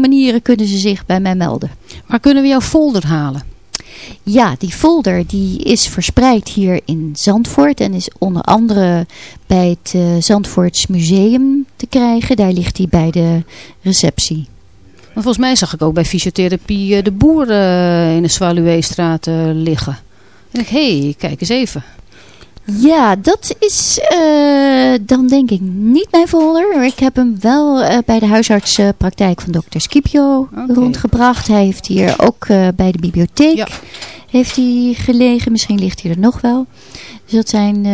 manieren kunnen ze zich bij mij melden. Waar kunnen we jouw folder halen? Ja, die folder die is verspreid hier in Zandvoort en is onder andere bij het uh, Zandvoorts Museum te krijgen. Daar ligt hij bij de receptie. Maar volgens mij zag ik ook bij fysiotherapie de boer uh, in de Zwaluweestraat uh, liggen. En ik, hé, hey, kijk eens even. Ja, dat is uh, dan denk ik niet mijn folder. Ik heb hem wel uh, bij de huisartspraktijk van dokter Scipio okay. rondgebracht. Hij heeft hier ook uh, bij de bibliotheek ja. heeft hij gelegen. Misschien ligt hij er nog wel. Dus dat zijn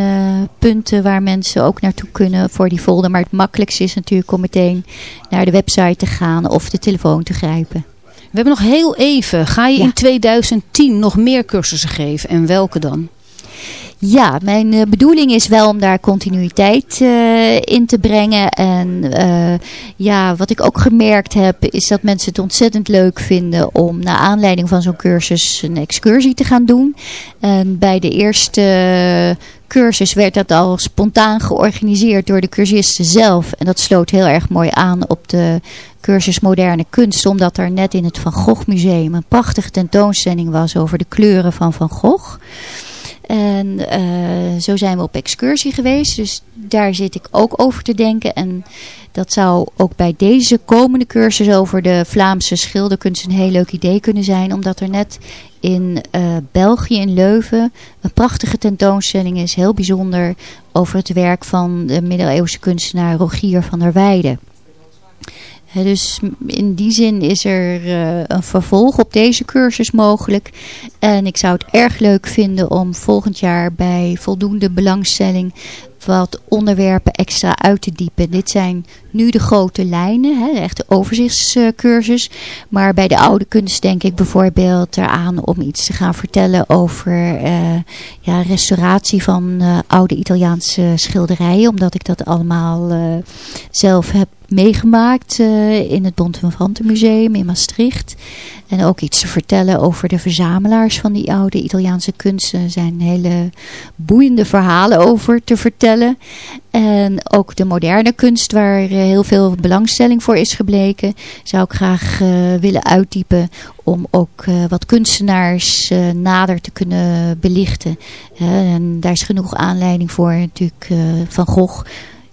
punten waar mensen ook naartoe kunnen voor die folder. Maar het makkelijkste is natuurlijk om meteen naar de website te gaan of de telefoon te grijpen. We hebben nog heel even. Ga je ja. in 2010 nog meer cursussen geven en welke dan? Ja, mijn uh, bedoeling is wel om daar continuïteit uh, in te brengen. En uh, ja, wat ik ook gemerkt heb is dat mensen het ontzettend leuk vinden om naar aanleiding van zo'n cursus een excursie te gaan doen. En bij de eerste cursus werd dat al spontaan georganiseerd door de cursisten zelf. En dat sloot heel erg mooi aan op de cursus moderne kunst. Omdat er net in het Van Gogh museum een prachtige tentoonstelling was over de kleuren van Van Gogh. En uh, zo zijn we op excursie geweest. Dus daar zit ik ook over te denken. En dat zou ook bij deze komende cursus over de Vlaamse schilderkunst een heel leuk idee kunnen zijn. Omdat er net in uh, België, in Leuven, een prachtige tentoonstelling is. Heel bijzonder over het werk van de middeleeuwse kunstenaar Rogier van der Weijden. Dus in die zin is er uh, een vervolg op deze cursus mogelijk. En ik zou het erg leuk vinden om volgend jaar bij voldoende belangstelling wat onderwerpen extra uit te diepen. Dit zijn nu de grote lijnen, hè, de overzichtscursus. Maar bij de oude kunst denk ik bijvoorbeeld eraan om iets te gaan vertellen over uh, ja, restauratie van uh, oude Italiaanse schilderijen. Omdat ik dat allemaal zelf heb meegemaakt in het Bonte Museum in Maastricht. En ook iets te vertellen over de verzamelaars van die oude Italiaanse kunsten. Er zijn hele boeiende verhalen over te vertellen. En ook de moderne kunst waar heel veel belangstelling voor is gebleken. Zou ik graag uh, willen uitdiepen om ook wat kunstenaars nader te kunnen belichten. en daar is genoeg aanleiding voor natuurlijk Van Gogh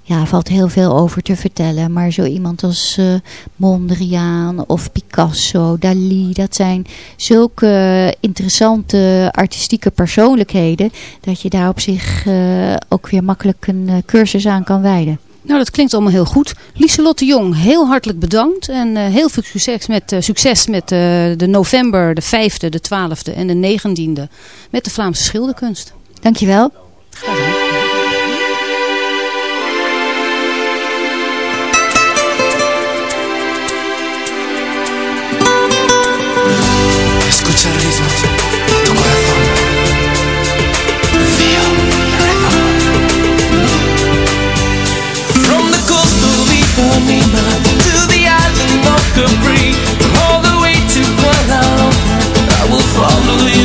ja, valt heel veel over te vertellen. Maar zo iemand als uh, Mondriaan of Picasso, Dali, dat zijn zulke interessante artistieke persoonlijkheden. Dat je daar op zich uh, ook weer makkelijk een uh, cursus aan kan wijden. Nou, dat klinkt allemaal heel goed. Lieselotte Jong, heel hartelijk bedankt. En uh, heel veel succes met, uh, succes met uh, de november, de 5e, de 12e en de 19e. Met de Vlaamse schilderkunst. Dankjewel. Graag gedaan. From the coast of to the island of Capri, all the way to I will follow you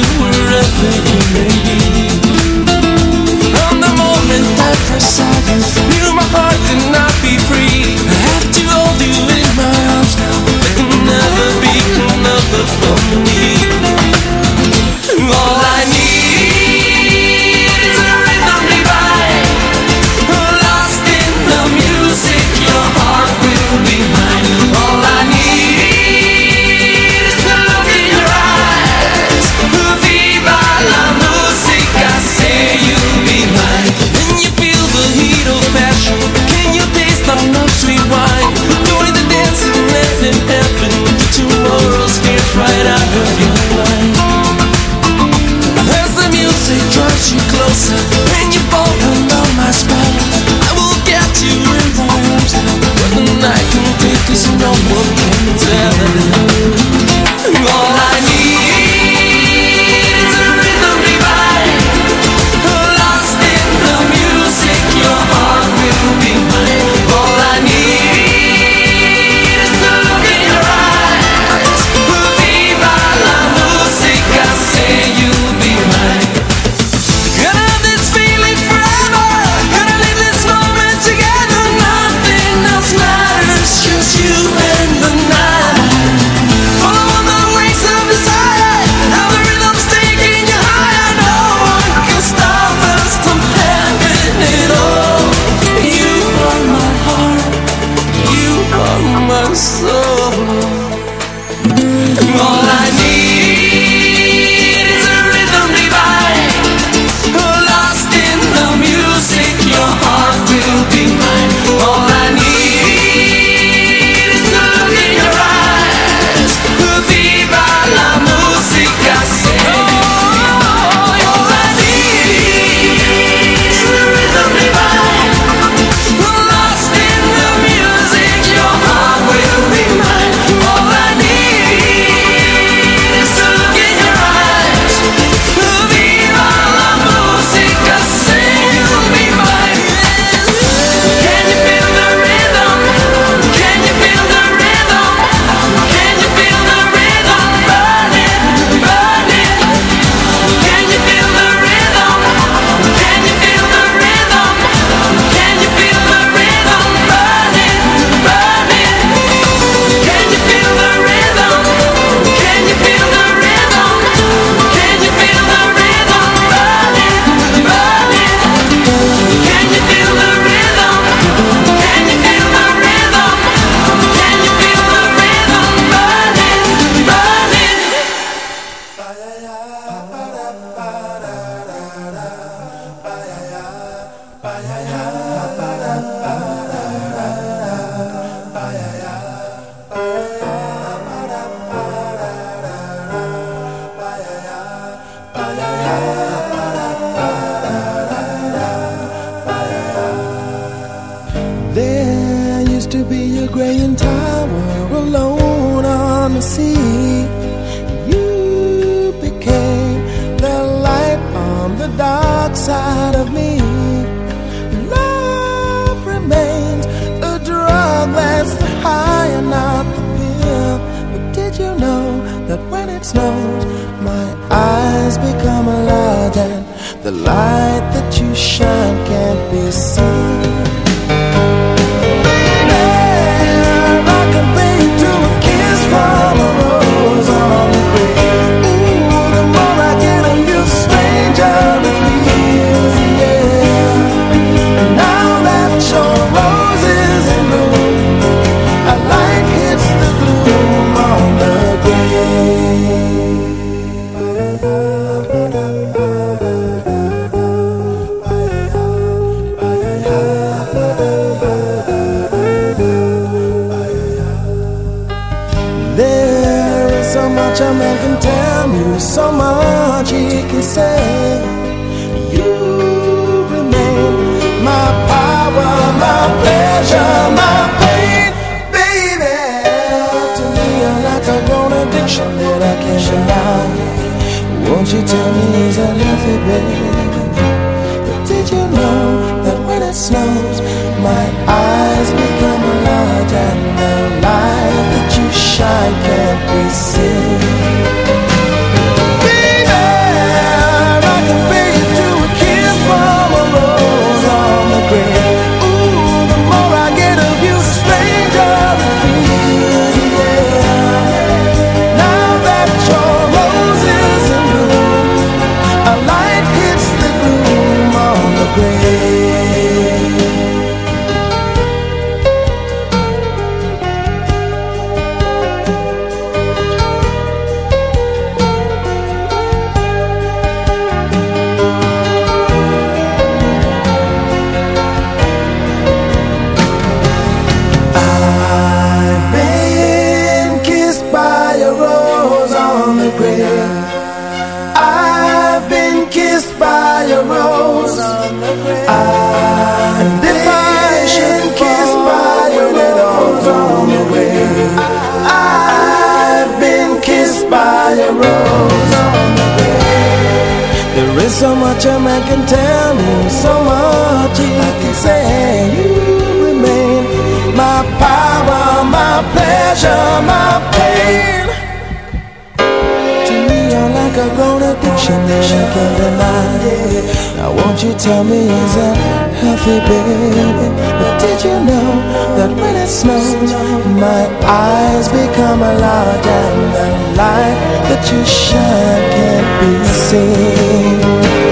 so much a man can tell me, so much he can say. You remain my power, my pleasure, my pain. Addiction that I can't deny. Now, won't you tell me, is that healthy, baby? But did you know that when it snows, my eyes become a large and the light that you shine can't be seen?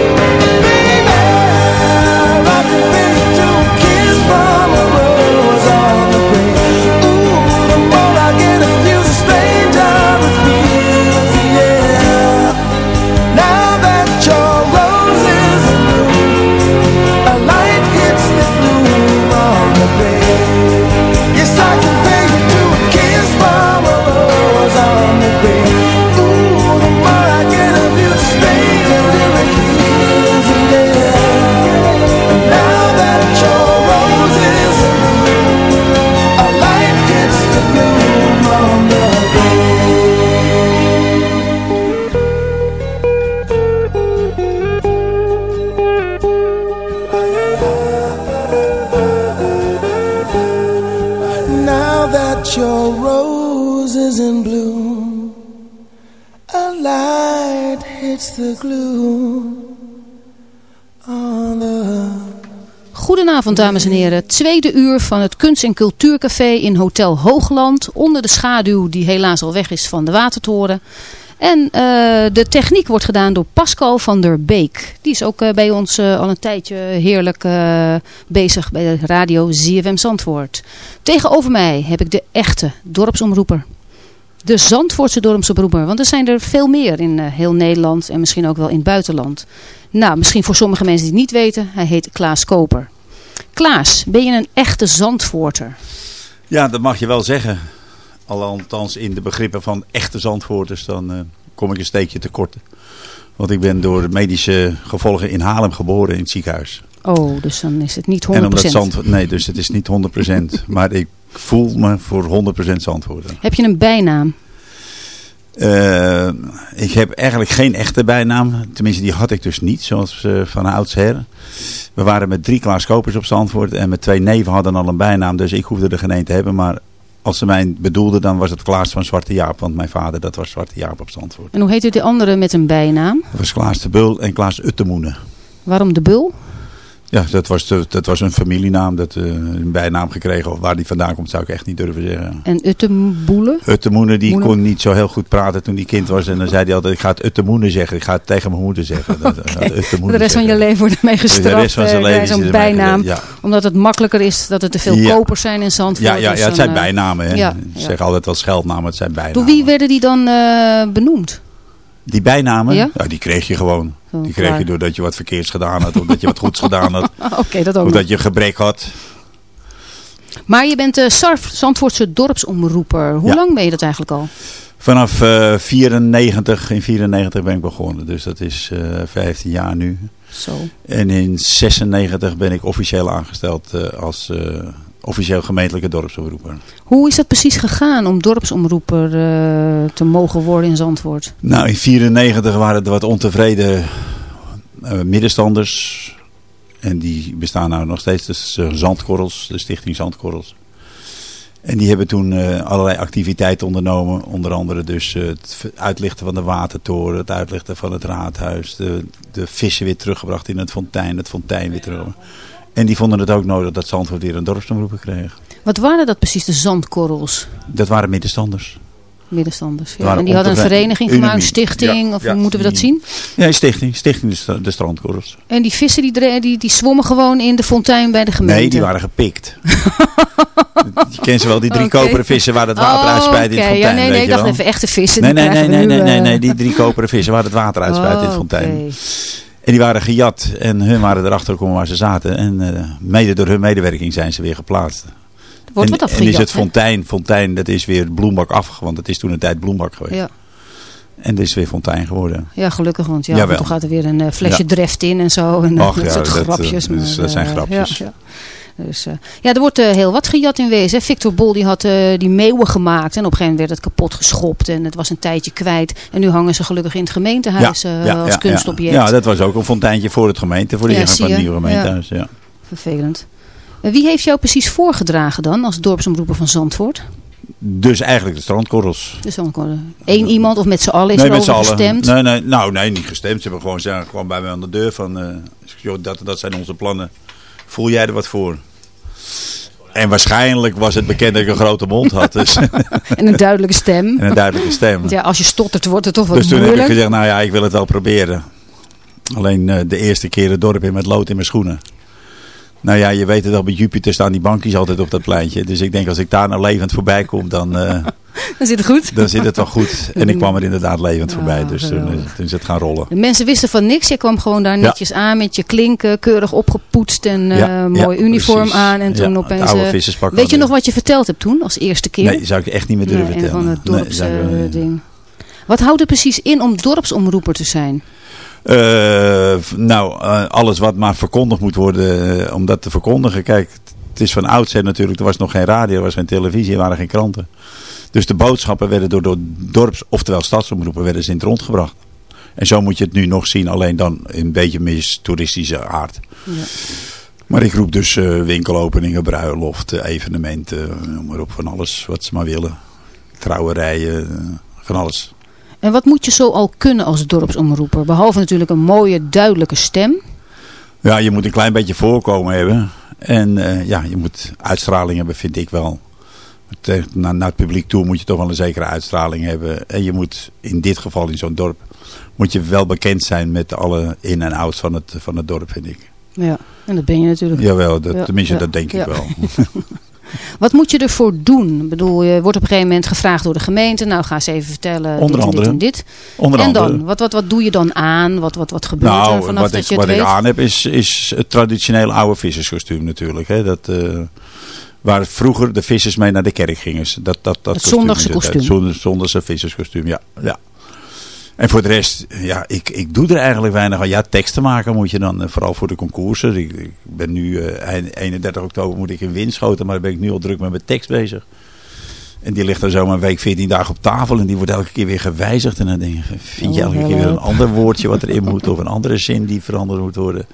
Dames en heren. Tweede uur van het Kunst- en Cultuurcafé in Hotel Hoogland. Onder de schaduw die helaas al weg is van de Watertoren. En uh, de techniek wordt gedaan door Pascal van der Beek. Die is ook uh, bij ons uh, al een tijdje heerlijk bezig bij de radio ZFM Zandvoort. Tegenover mij heb ik de echte dorpsomroeper. De Zandvoortse dorpsomroeper. Want er zijn er veel meer in heel Nederland en misschien ook wel in het buitenland. Nou, misschien voor sommige mensen die het niet weten. Hij heet Klaas Koper. Klaas, ben je een echte Zandvoorter? Ja, dat mag je wel zeggen. Althans in de begrippen van echte Zandvoorters, dan uh, kom ik een steekje tekort. Want ik ben door medische gevolgen in Haarlem geboren in het ziekenhuis. Oh, dus dan is het niet 100%. En omdat Zand, nee, dus het is niet 100%. maar ik voel me voor 100% Zandvoorter. Heb je een bijnaam? Eh, ik heb eigenlijk geen echte bijnaam. Tenminste, die had ik dus niet, zoals uh, van oudsher. We waren met drie Klaas Kopers op Zandvoort. En met twee neven hadden al een bijnaam. Dus ik hoefde er geen een te hebben. Maar als ze mij bedoelden, dan was het Klaas van Zwarte Jaap. Want mijn vader, dat was Zwarte Jaap op Zandvoort. En hoe heette de andere met een bijnaam? Dat was Klaas de Bul en Klaas Uttemoene. Waarom de Bul? Ja, dat was, de, dat was een familienaam, dat, uh, een bijnaam gekregen. Of waar die vandaan komt, zou ik echt niet durven zeggen. En Uttemoele? Uttemoene, die Moene. kon niet zo heel goed praten toen hij kind was. En dan zei hij altijd, ik ga het Uttemoene zeggen. Ik ga het tegen mijn moeder zeggen. Dat, okay. de rest zeggen. van je leven wordt ermee gestraft. De rest van zijn leven zo'n bijnaam. Ja. Omdat het makkelijker is dat er te veel ja. kopers zijn in Zandvoort. Ja, ja, ja dus het zijn bijnamen. Hè. Ja, ik zeg altijd wel scheldnamen, het zijn bijnamen. Door wie werden die dan uh, benoemd? Die bijnamen, ja? die kreeg je gewoon. Oh, die kreeg klaar. je doordat je wat verkeerds gedaan had. Of dat je wat goeds gedaan had. Oké, okay, dat ook Of dat je gebrek had. Maar je bent de Sarf Zandvoortse dorpsomroeper. Hoe ja. lang ben je dat eigenlijk al? Vanaf uh, 94, in 94 ben ik begonnen. Dus dat is uh, 15 jaar nu. Zo. En in 96 ben ik officieel aangesteld uh, als officieel gemeentelijke dorpsomroeper. Hoe is dat precies gegaan om dorpsomroeper uh, te mogen worden in Zandvoort? Nou, in 94 waren er wat ontevreden uh, middenstanders. En die bestaan nou nog steeds, dus uh, Zandkorrels, de stichting Zandkorrels. En die hebben toen allerlei activiteiten ondernomen. Onder andere dus het uitlichten van de watertoren, het uitlichten van het raadhuis. De, de vissen weer teruggebracht in het fontein, het fontein weer terug. En die vonden het ook nodig dat Zandvoort weer een dorpsomroeper kreeg. Wat waren dat precies, de zandkorrels? Dat waren middenstanders. Middenstanders, ja. En die hadden een vereniging gemaakt, een stichting, ja, of ja, moeten we dat zien? Ja, een stichting, stichting de, de strandkorrels. En die vissen die, die, die zwommen gewoon in de fontein bij de gemeente? Nee, die waren gepikt. je kent ze wel, die drie okay. koperen vissen waar het water oh, in het fontein. Ja, nee, nee, ik dacht even echte vissen. Nee, nee, nee, nee, nee, nee, nee, die drie koperen vissen waar het water uitspuit oh, in het fontein. Okay. En die waren gejat en hun waren erachter gekomen waar ze zaten. En uh, mede door hun medewerking zijn ze weer geplaatst. Wordt en, wat en is het fontein, fontein, dat is weer bloembak af, want het is toen een tijd bloembak geweest. Ja. En dit is weer fontein geworden. Ja, gelukkig, want ja, toen gaat er weer een uh, flesje ja. dreft in en zo. En Och, dat ja, soort dat, grapjes. Dus, dat zijn grapjes. Ja, dus, uh, ja, er wordt uh, heel wat gejat in wezen. Victor Bol die had uh, die meeuwen gemaakt. En op een gegeven moment werd het kapot geschopt. En het was een tijdje kwijt. En nu hangen ze gelukkig in het gemeentehuis ja, ja, als ja, kunstobject. Ja. dat was ook een fonteintje voor het gemeente. Voor de ingang van het nieuwe gemeentehuis. Ja. Vervelend. Wie heeft jou precies voorgedragen dan als dorpsomroeper van Zandvoort? Dus eigenlijk de strandkorrels. De strandkorrels. Eén iemand of met z'n allen is nee, gestemd? Nee, nee, nou, nee, niet gestemd. Ze hebben gewoon, zijn gewoon bij mij aan de deur van... Joh, dat, dat zijn onze plannen. Voel jij er wat voor? En waarschijnlijk was het bekend dat ik een grote mond had. Dus. en een duidelijke stem. En een duidelijke stem. Want ja, als je stottert wordt het toch wel dus moeilijk. Dus toen heb ik gezegd, nou ja, ik wil het wel proberen. Alleen uh, de eerste keer het dorp in met lood in mijn schoenen. Nou ja, je weet het al, bij Jupiter staan die bankjes altijd op dat pleintje. Dus ik denk, als ik daar nou levend voorbij kom, dan... Uh, dan zit het goed. Dan zit het wel goed. En ik kwam er inderdaad levend ja, voorbij. Dus toen, toen is het gaan rollen. De mensen wisten van niks. Je kwam gewoon daar netjes ja. aan met je klinken. Keurig opgepoetst en uh, ja, mooi uniform precies. aan. En toen opeens... Uh, weet je nog wat je verteld hebt toen, als eerste keer? Nee, zou ik echt niet meer durven nee, vertellen. van het dorps nee, ding. Wat houdt er precies in om dorpsomroeper te zijn? Uh, nou, uh, alles wat maar verkondigd moet worden, uh, om dat te verkondigen. Kijk, het is van oudsher natuurlijk, er was nog geen radio, er was geen televisie, er waren geen kranten. Dus de boodschappen werden door, door dorps, oftewel stadsomroepen, werden ze in het rond gebracht. En zo moet je het nu nog zien, alleen dan in een beetje meer toeristische aard. Ja. Maar ik roep dus winkelopeningen, bruiloften, evenementen, noem maar op, van alles wat ze maar willen. Trouwerijen, van alles. En wat moet je zo al kunnen als dorpsomroeper? Behalve natuurlijk een mooie, duidelijke stem. Ja, je moet een klein beetje voorkomen hebben. En uh, ja, je moet uitstraling hebben, vind ik wel. Naar, naar het publiek toe moet je toch wel een zekere uitstraling hebben. En je moet in dit geval in zo'n dorp... moet je wel bekend zijn met alle in- en outs van het, van het dorp, vind ik. Ja, en dat ben je natuurlijk. Jawel, dat, ja, tenminste ja, dat denk ja. ik wel. Wat moet je ervoor doen? Ik bedoel, je wordt op een gegeven moment gevraagd door de gemeente. Nou, ga eens even vertellen Onder dit, andere. en dit en dit. Onder en andere. dan? Wat, wat, wat doe je dan aan? Wat, wat, wat gebeurt nou, er vanaf wat dat ik, je het wat weet? ik aan heb is, is het traditionele oude visserskostuum natuurlijk. Hè? Dat, uh, waar vroeger de vissers mee naar de kerk gingen. Dat, dat, dat het zondagse kostuum. Het zondagse visserskostuum, ja. ja. En voor de rest, ja, ik, ik doe er eigenlijk weinig aan. Ja, teksten maken moet je dan, vooral voor de concoursen. Ik, ik ben nu, uh, 31 oktober moet ik in Winschoten, maar dan ben ik nu al druk met mijn tekst bezig. En die ligt dan zomaar een week, 14 dagen op tafel. En die wordt elke keer weer gewijzigd. En dan denk je, vind je Oh, elke keer weer een ander woordje wat erin moet. Of een andere zin die veranderd moet worden.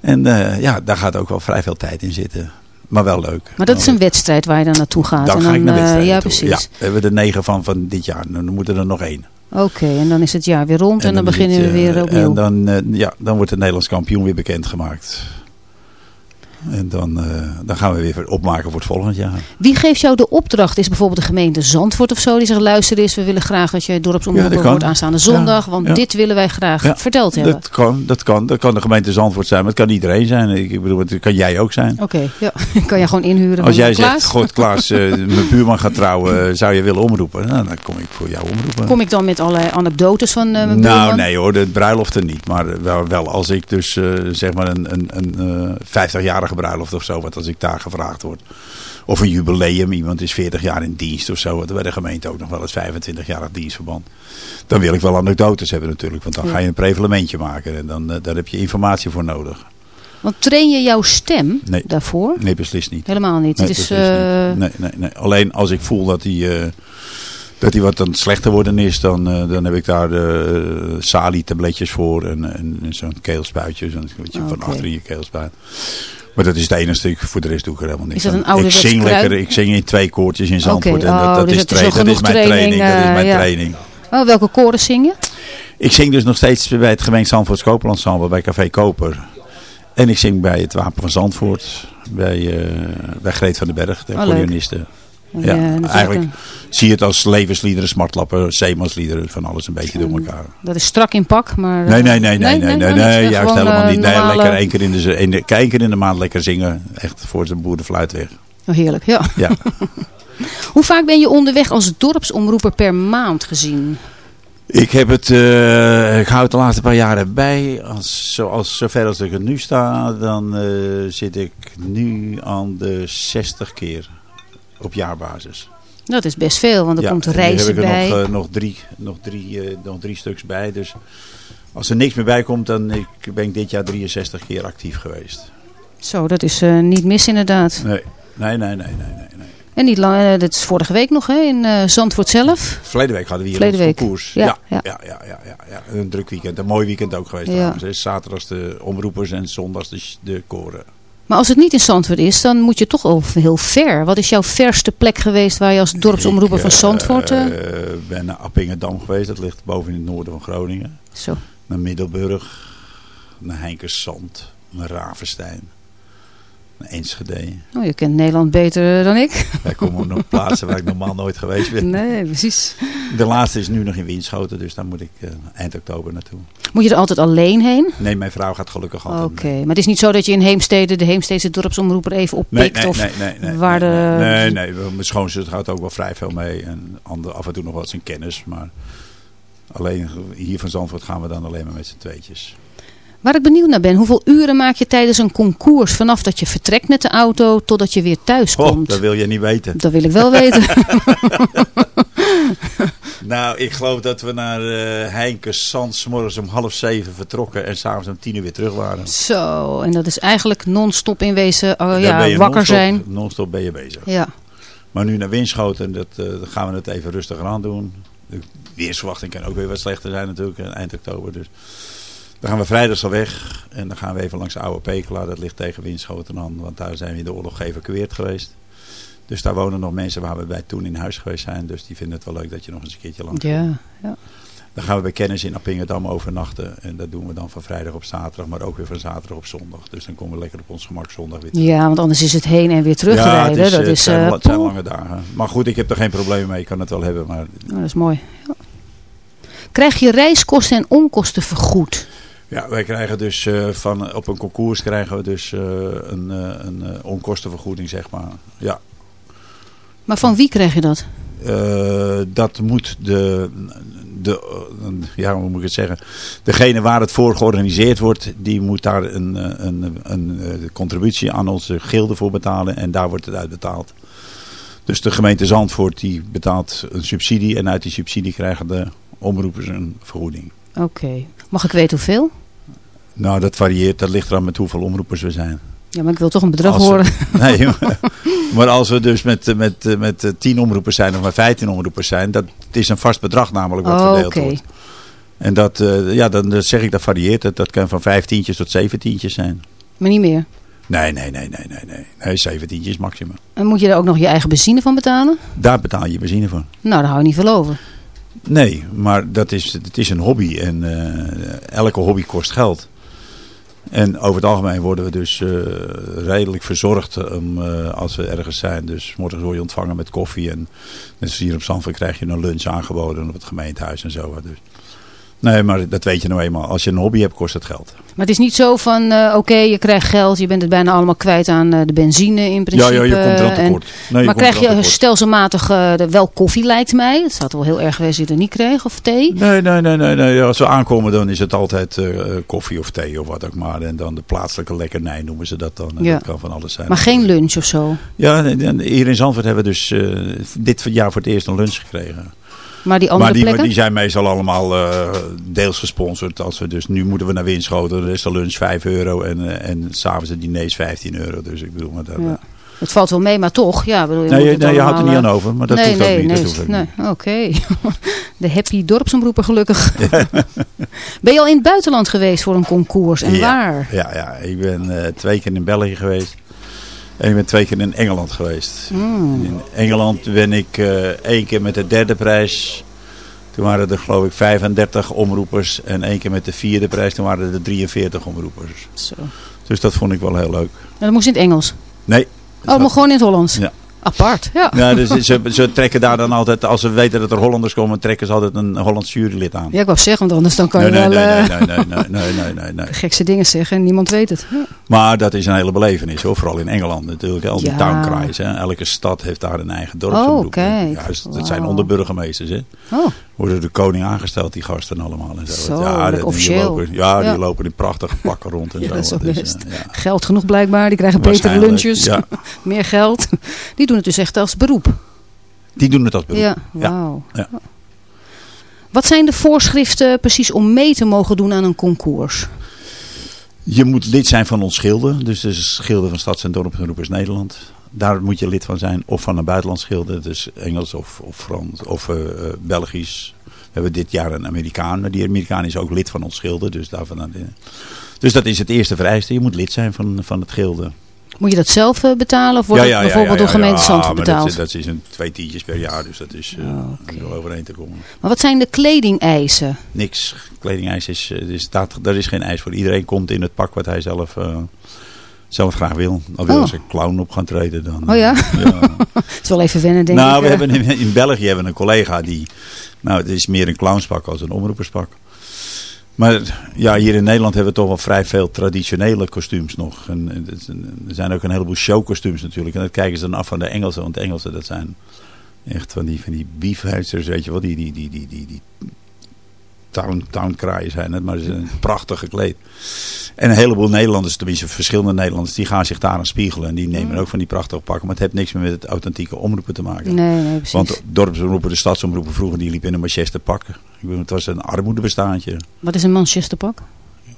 En eh, ja, daar gaat ook wel vrij veel tijd in zitten. Maar wel leuk. Maar dat is een wedstrijd waar je dan naartoe gaat. Dan en ga ik naar eh, wedstrijden Ja, precies. Ja, we hebben er negen van van dit jaar. Dan moeten er nog één. Oké, en dan is het jaar weer rond en, dan, beginnen het, we weer eh, opnieuw. En dan, eh, ja, dan wordt de Nederlands kampioen weer bekendgemaakt. En dan, eh, dan gaan we weer opmaken voor het volgend jaar. Wie geeft jou de opdracht? Is bijvoorbeeld de gemeente Zandvoort of zo die zegt luister eens, we willen graag dat je dorpsomroeper Ja, wordt aanstaande zondag, Ja, want ja. dit willen wij graag verteld hebben. Dat kan, dat, kan, dat kan de gemeente Zandvoort zijn, maar het kan iedereen zijn. Ik bedoel, het kan jij ook zijn. Oké, ja. kan je gewoon inhuren. Als jij Klaas? zegt, god Klaas, eh, mijn buurman gaat trouwen, eh, zou je willen omroepen? Nou, dan kom ik voor jou omroepen. Kom ik dan met allerlei anekdotes van mijn nou, buurman? nee hoor, de bruiloften niet. Maar wel, wel als ik dus zeg maar een, een, een eh, 50-jarige bruiloft of zo, wat als ik daar gevraagd word. Of een jubileum, iemand is 40 jaar in dienst of zo. Want bij de gemeente ook nog wel eens 25-jarig dienstverband. Dan wil ik wel anekdotes hebben natuurlijk. Want dan Ja. ga je een prevelementje maken. En dan, eh, daar heb je informatie voor nodig. Want train je jouw stem Nee. daarvoor? Nee, beslist niet. Helemaal niet. Nee, het is, niet. eh, nee, nee, nee. Alleen als ik voel dat hij, eh, dat hij wat het slechter worden is, dan, dan heb ik daar de Sali-tabletjes voor en, en, en zo'n keelspuitje, zo'n wat je van achter in je keel spuit. Maar dat is het enige stuk, voor de rest doe ik er helemaal niks Is dat een ouderwets Ik zing lekker, ik zing in twee koortjes in Zandvoort en dat, oh, dat, dus is, dat mijn training. dat is mijn eh, ja. training. oh, welke koren zing je? Ik zing dus nog steeds bij het gemeente Zandvoorts Kopelensemble bij Café Koper. En ik zing bij het Wapen van Zandvoort, bij, eh, bij Greet van den Berg, de Oh, Ja, eigenlijk een- zie je het als levensliederen, smartlappen, zeemansliederen, van alles een beetje door elkaar. dat is strak in pak, maar... Nee, eh, nee, nee, nee, nee, nee, nee, juist helemaal eh, niet. Nee, lekker één keer in de, in de, één keer in de maand lekker zingen, echt voor zijn boerenfluit weg. Oh, heerlijk, ja. Ja. Hoe vaak ben je onderweg als dorpsomroeper per maand gezien? Ik heb het, eh, ik hou het de laatste paar jaren bij. Als, zoals, zover als ik het nu sta, dan zit ik nu aan de 60 keer op jaarbasis. Dat is best veel, want er Ja, komt reizen heb ik er bij. nog, eh, nog, drie, nog, drie, eh, nog drie stuks bij. Dus als er niks meer bij komt, dan ik, ben ik dit jaar 63 keer actief geweest. Zo, dat is eh, niet mis inderdaad. Nee, nee, nee, nee, nee. nee, nee. En niet lang, dat is vorige week nog hè, in Zandvoort zelf. Verleden week hadden we hier week. concours. Ja, Ja, ja. ja. Ja, ja, ja, ja. Een druk weekend. Een mooi weekend ook geweest Ja. Zaterdags de omroepers en zondags de, de koren. Maar als het niet in Zandvoort is, dan moet je toch al heel ver. Wat is jouw verste plek geweest waar je als dorpsomroeper Ik, van Zandvoort... eh, eh, ben naar Appingedam geweest. Dat ligt boven in het noorden van Groningen. zo. Naar Middelburg. Naar Heinkeszand. Naar Ravenstein. Enschede. Oh, je kent Nederland beter dan ik. Daar komen nog plaatsen waar ik normaal nooit geweest ben. Nee, precies. De laatste is nu nog in Winschoten. Dus daar moet ik eh, eind oktober naartoe. Moet je er altijd alleen heen? Nee, mijn vrouw gaat gelukkig altijd Oké, maar het is niet zo dat je in Heemstede, de Heemstedse dorpsomroeper even oppikt? nee, of nee, nee, nee, waar de... nee, nee, nee. Mijn schoonzus gaat ook wel vrij veel mee. En ander, af en toe nog wel zijn kennis. Maar alleen hier van Zandvoort gaan we dan alleen maar met z'n tweetjes. Waar ik benieuwd naar ben, hoeveel uren maak je tijdens een concours vanaf dat je vertrekt met de auto totdat je weer thuis Oh, komt? dat wil je niet weten. Dat wil ik wel weten. Nou, ik geloof dat we naar uh, Heinkes Zand 's morgens om half zeven vertrokken en s'avonds om tien uur weer terug waren. Zo, en dat is eigenlijk non-stop in wezen oh, ja, wakker zijn. Non-stop ben je bezig. Ja. Maar nu naar Winschoten, dat, eh, dan gaan we het even rustiger aan doen. De weersverwachting kan ook weer wat slechter zijn natuurlijk, eh, eind oktober. Dus. Dan gaan we vrijdags al weg en dan gaan we even langs de oude Pekela. Dat ligt tegen Winschoten aan, want daar zijn we in de oorlog geëvacueerd geweest. Dus daar wonen nog mensen waar we bij toen in huis geweest zijn. Dus die vinden het wel leuk dat je nog eens een keertje langs Ja, ja. Dan gaan we bij kennis in Appingedam overnachten. En dat doen we dan van vrijdag op zaterdag, maar ook weer van zaterdag op zondag. Dus dan komen we lekker op ons gemak zondag weer terug. ja, want anders is het heen en weer Ja, terugrijden. het, is, dat, eh, is, zijn, eh, het zijn lange dagen. Maar goed, ik heb er geen probleem mee. Ik kan het wel hebben. Maar Nou, dat is mooi. Ja. Krijg je reiskosten en onkosten vergoed? Ja, wij krijgen dus eh, van, op een concours krijgen we dus eh, een, eh, een onkostenvergoeding, zeg maar. Ja, Maar van wie krijg je dat? Dat moet de, de, ja, hoe moet ik het zeggen, degene waar het voor georganiseerd wordt, die moet daar een, een, een, een contributie aan onze gilde voor betalen en daar wordt het uit betaald. Dus de gemeente Zandvoort die betaalt een subsidie en uit die subsidie krijgen de omroepers een vergoeding. Oké. Mag ik weten hoeveel? Nou, dat varieert, dat ligt eraan met hoeveel omroepers we zijn. Ja, maar ik wil toch een bedrag we- horen. Nee, maar, maar als we dus met, eh, met, eh, met eh, 10 omroepers zijn of maar 15 omroepers zijn, dat is een vast bedrag namelijk wat Oh, verdeeld oké. wordt. En dat, eh, ja, dan zeg ik, dat varieert. Dat, dat kan van vijftientjes tot zeventientjes zijn. Maar niet meer. Nee, nee, nee, nee, nee, nee. Nee, zeventientjes maximum. En moet je daar ook nog je eigen benzine van betalen? Daar betaal je benzine voor. Nou, daar hou je niet veel over. Nee, maar dat is, het is een hobby en eh, elke hobby kost geld. En over het algemeen worden we dus eh, redelijk verzorgd om, eh, als we ergens zijn. Dus morgens word je ontvangen met koffie en net zoals hier op Zandvoort krijg je een lunch aangeboden op het gemeentehuis en zo. Dus, nee, maar dat weet je nou eenmaal. Als je een hobby hebt, kost het geld. Maar het is niet zo van, eh, oké, je krijgt geld, je bent het bijna allemaal kwijt aan eh, de benzine in principe. ja, ja, je komt er en- tekort. Nee, maar komt krijg er je stelselmatig eh, de- wel koffie, lijkt mij. Het zou toch wel heel erg wezen als je het niet kreeg, of thee. Nee, nee, nee, nee, nee. Als we aankomen dan is het altijd eh, koffie of thee of wat ook maar. En dan de plaatselijke lekkernij noemen ze dat dan. En Ja. Dat kan van alles zijn. Maar geen lunch of zo. Ja, hier in Zandvoort hebben we dus eh, dit jaar voor het eerst een lunch gekregen. Maar die andere maar die, plekken? die zijn meestal allemaal eh, deels gesponsord. Als we dus, nu moeten we naar Winschoten, dan is de lunch 5 euro en, eh, en s'avonds het diner is 15 euro. Dus ik bedoel, maar dat, Ja. Het valt wel mee, maar toch. Ja, bedoel, je nee, je, nee, je houdt er niet aan over, maar dat nee, hoeft nee, ook niet. nee, dat hoeft ook nee. Oké. De happy dorpsomroeper gelukkig. ben je al in het buitenland geweest voor een concours? En Ja. waar? Ja, ja, ik ben eh, twee keer in België geweest. En ik ben twee keer in Engeland geweest. Hmm. In Engeland ben ik eh één keer met de derde prijs. Toen waren er geloof ik 35 omroepers. En één keer met de vierde prijs. Toen waren er 43 omroepers. Zo. Dus dat vond ik wel heel leuk. En dat moest in het Engels. Nee. Oh, maar gewoon in het Hollands. Ja. Apart, ja. Ja, dus ze, ze trekken daar dan altijd, als ze weten dat er Hollanders komen, trekken ze altijd een Hollands jurylid aan. Ja, ik wou zeggen, want anders dan kan nee, je nee, wel nee, eh, nee, nee, nee, nee, nee, nee, gekste dingen zeggen en niemand weet het. Ja. Maar dat is een hele belevenis hoor. Vooral in Engeland natuurlijk. Al die Ja. towncries. Hè. Elke stad heeft daar een eigen dorpsomroep. Oh, kijk. Ja, dus dat zijn onderburgemeesters. Hè. Oh, Worden de koning aangesteld, die gasten allemaal. En zo. Zo, ja, die lopen, ja, die lopen in prachtige pakken rond. En Ja, zo. dat is ook Dus, best. eh, ja. geld genoeg blijkbaar. Die krijgen betere lunches. Meer geld. Die doen het dus echt als beroep. die doen het als beroep. Ja, wauw. Ja. Wat zijn de voorschriften precies om mee te mogen doen aan een concours? Je moet lid zijn van ons gilde. Dus de gilde van Stads- en Dorpsomroepers Nederland. Daar moet je lid van zijn. Of van een buitenlands gilde. Dus Engels of, of Frans of eh, eh, Belgisch. We hebben dit jaar een Amerikaan. Maar die Amerikaan is ook lid van ons gilde. Dus, daarvan, dus dat is het eerste vereiste. Je moet lid zijn van, van het gilde. Moet je dat zelf eh, betalen of wordt het bijvoorbeeld door gemeente Zandvoort betaald? Dat, dat is een twee tientjes per jaar. Dus dat is eh Oh, er overheen te komen. Maar wat zijn de kledingeisen? Niks. Kledingeis is, eh, is dat, daar is geen eis voor. Iedereen komt in het pak wat hij zelf, eh, zelf graag wil. Al wil Oh. als een clown op gaan treden. Dan, Oh ja? eh, ja. Het is wel even wennen, denk nou, ik. we eh. hebben in, in België hebben we een collega die... Nou, het is meer een clownspak als een omroeperspak. Maar ja, hier in Nederland hebben we toch wel vrij veel traditionele kostuums nog. En, het er zijn ook een heleboel showkostuums natuurlijk. En dat kijken ze dan af van de Engelsen. Want de Engelsen, dat zijn echt van die, van die beefhuisers, weet je wel. Die, die, die, die, die, die town, townkraaien zijn het. Maar ze zijn prachtig gekleed. En een heleboel Nederlanders, tenminste verschillende Nederlanders, die gaan zich daar aan spiegelen. En die nemen ook van die prachtige pakken. Maar het heeft niks meer met het authentieke omroepen te maken. Nee, nee, precies. Want dorpsomroepen, de stadsomroepen vroeger, die liepen in een Manchester pakken. Ik bedoel, het was een armoedebestaantje. Wat is een Manchesterpak?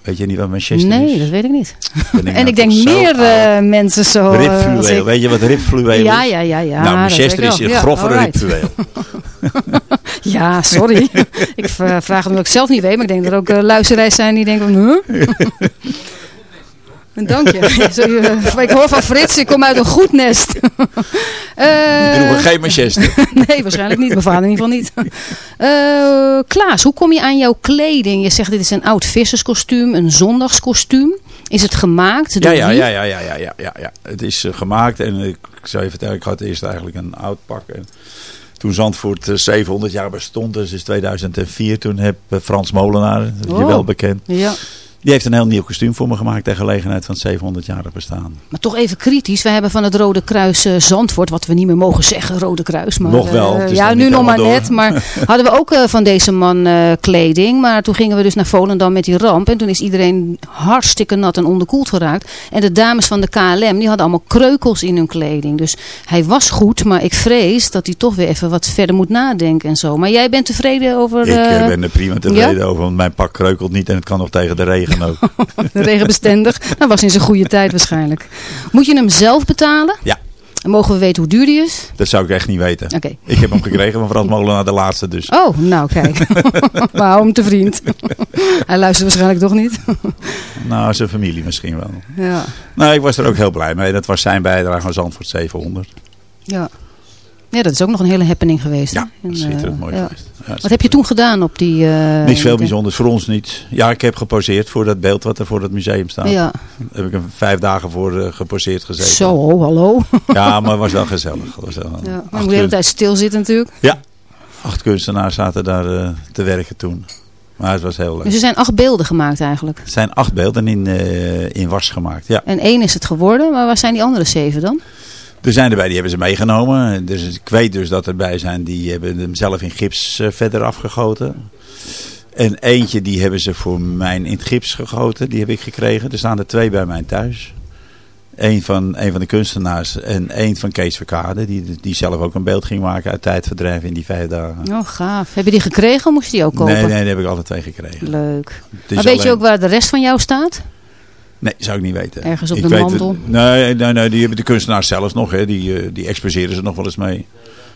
Weet je niet wat Manchester is? Nee, dat weet ik niet. En nou ik denk meer eh, mensen zo... eh, Ribfluweel. Weet je wat ribfluweel Ja, is? ja, ja, ja. nou, dat Manchester is een. Ja, ribfluweel. Ja, sorry. ik vraag hem dat ik zelf niet weet, maar ik denk dat er ook eh, luisteraars zijn die denken van... Huh? Dank je. Zo, eh, ik hoor van Frits, ik kom uit een goed nest. Eh, Die droegen geen Manchester. nee, waarschijnlijk niet. Mijn vader in ieder geval niet. Eh, Klaas, hoe kom je aan jouw kleding? Je zegt dit is een oud visserskostuum, een zondagskostuum. Is het gemaakt? Ja, door ja, ja, ja, ja, ja, ja, ja, ja. Het is eh, gemaakt en ik, ik zou je vertellen, ik had eerst eigenlijk een oud pak. En toen Zandvoort eh, 700 jaar bestond, dus is 2004, toen heb eh, Frans Molenaar, je Oh. wel bekend, Ja, die heeft een heel nieuw kostuum voor me gemaakt ter gelegenheid van het 700-jarig bestaan. maar toch even kritisch. We hebben van het Rode Kruis eh, Zandvoort, wat we niet meer mogen zeggen, Rode Kruis. Maar, Nog wel, eh, ja, nu nog maar net. Maar hadden we ook eh, van deze man kleding. Maar toen gingen we dus naar Volendam met die ramp. En toen is iedereen hartstikke nat en onderkoeld geraakt. En de dames van de KLM, die hadden allemaal kreukels in hun kleding. Dus hij was goed, maar ik vrees dat hij toch weer even wat verder moet nadenken en zo. Maar jij bent tevreden over... Ik ben er prima tevreden over, want mijn pak kreukelt niet en het kan nog tegen de regen. Dan ook. Regenbestendig. Dat was in zijn goede tijd waarschijnlijk. Moet je hem zelf betalen? Ja. En mogen we weten hoe duur die is? Dat zou ik echt niet weten. Oké. Ik heb hem gekregen van Frans Molenaar de laatste dus. Oh, nou kijk. hem te vriend. Hij luistert waarschijnlijk toch niet. Nou, zijn familie misschien wel. ja. Nou, ik was er ook heel blij mee. Dat was zijn bijdrage aan Zandvoort 700. ja. Ja, dat is ook nog een hele happening geweest. Ja, dat is eh, mooi geweest. Ja, Wat heb je toen gedaan op die... eh, Niks veel bijzonders, voor ons niet. Ja, ik heb geposeerd voor dat beeld wat er voor het museum staat. Ja, Daar heb ik er vijf dagen voor eh, geposeerd gezeten. zo, hallo. Ja, maar het was wel gezellig. Was wel Ja. Maar de hele tijd stilzitten natuurlijk. ja, acht kunstenaars zaten daar te werken toen. Maar het was heel leuk. Dus er zijn acht beelden gemaakt eigenlijk. Er zijn acht beelden in, in was gemaakt, ja. En één is het geworden, maar waar zijn die andere zeven dan? Er zijn erbij, die hebben ze meegenomen. Dus ik weet dus dat erbij zijn, die hebben hem zelf in gips eh, verder afgegoten. En eentje, die hebben ze voor mij in het gips gegoten. Die heb ik gekregen. Er staan er twee bij mij thuis. Eén van, een van de kunstenaars en één van Kees Verkade. Die, die zelf ook een beeld ging maken uit tijdverdrijf in die vijf dagen. Oh, gaaf. Heb je die gekregen of moest je die ook kopen? Nee, nee, die heb ik alle twee gekregen. Leuk. Maar weet je ook waar de rest van jou staat? Nee, zou ik niet weten. Ergens op ik de weet mantel? het- nee, nee, nee, die hebben de kunstenaars zelfs nog. Hè. Die, eh, die exposeren ze nog wel eens mee.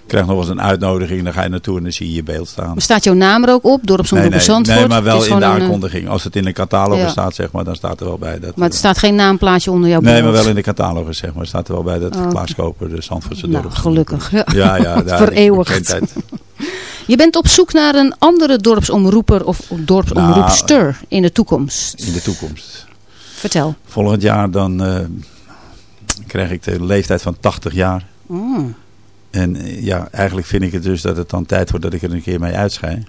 Je krijgt nog wel eens een uitnodiging. Dan ga je naartoe en dan zie je je beeld staan. Staat jouw naam er ook op, Dorpsomroep nee, nee, Zandvoort. nee, maar wel in de eh, aankondiging. Als het in de catalogus Ja. staat, zeg maar, dan staat er wel bij. Dat, Maar het eh, staat geen naamplaatje onder jouw beeld. nee, maar wel in de catalogus, zeg maar. staat er wel bij dat Oh, oké. Klaas Koper de Zandvoortse Nou, dorp. gelukkig. Ja. Ja, ja. daar- Vereeuwigd. Je bent op zoek naar een andere dorpsomroeper of dorpsomroepster in de toekomst. In de toekomst. Vertel. Volgend jaar dan eh, krijg ik de leeftijd van 80 jaar. Mm. En eh, ja, eigenlijk vind ik het dus dat het dan tijd wordt dat ik er een keer mee uitschijn.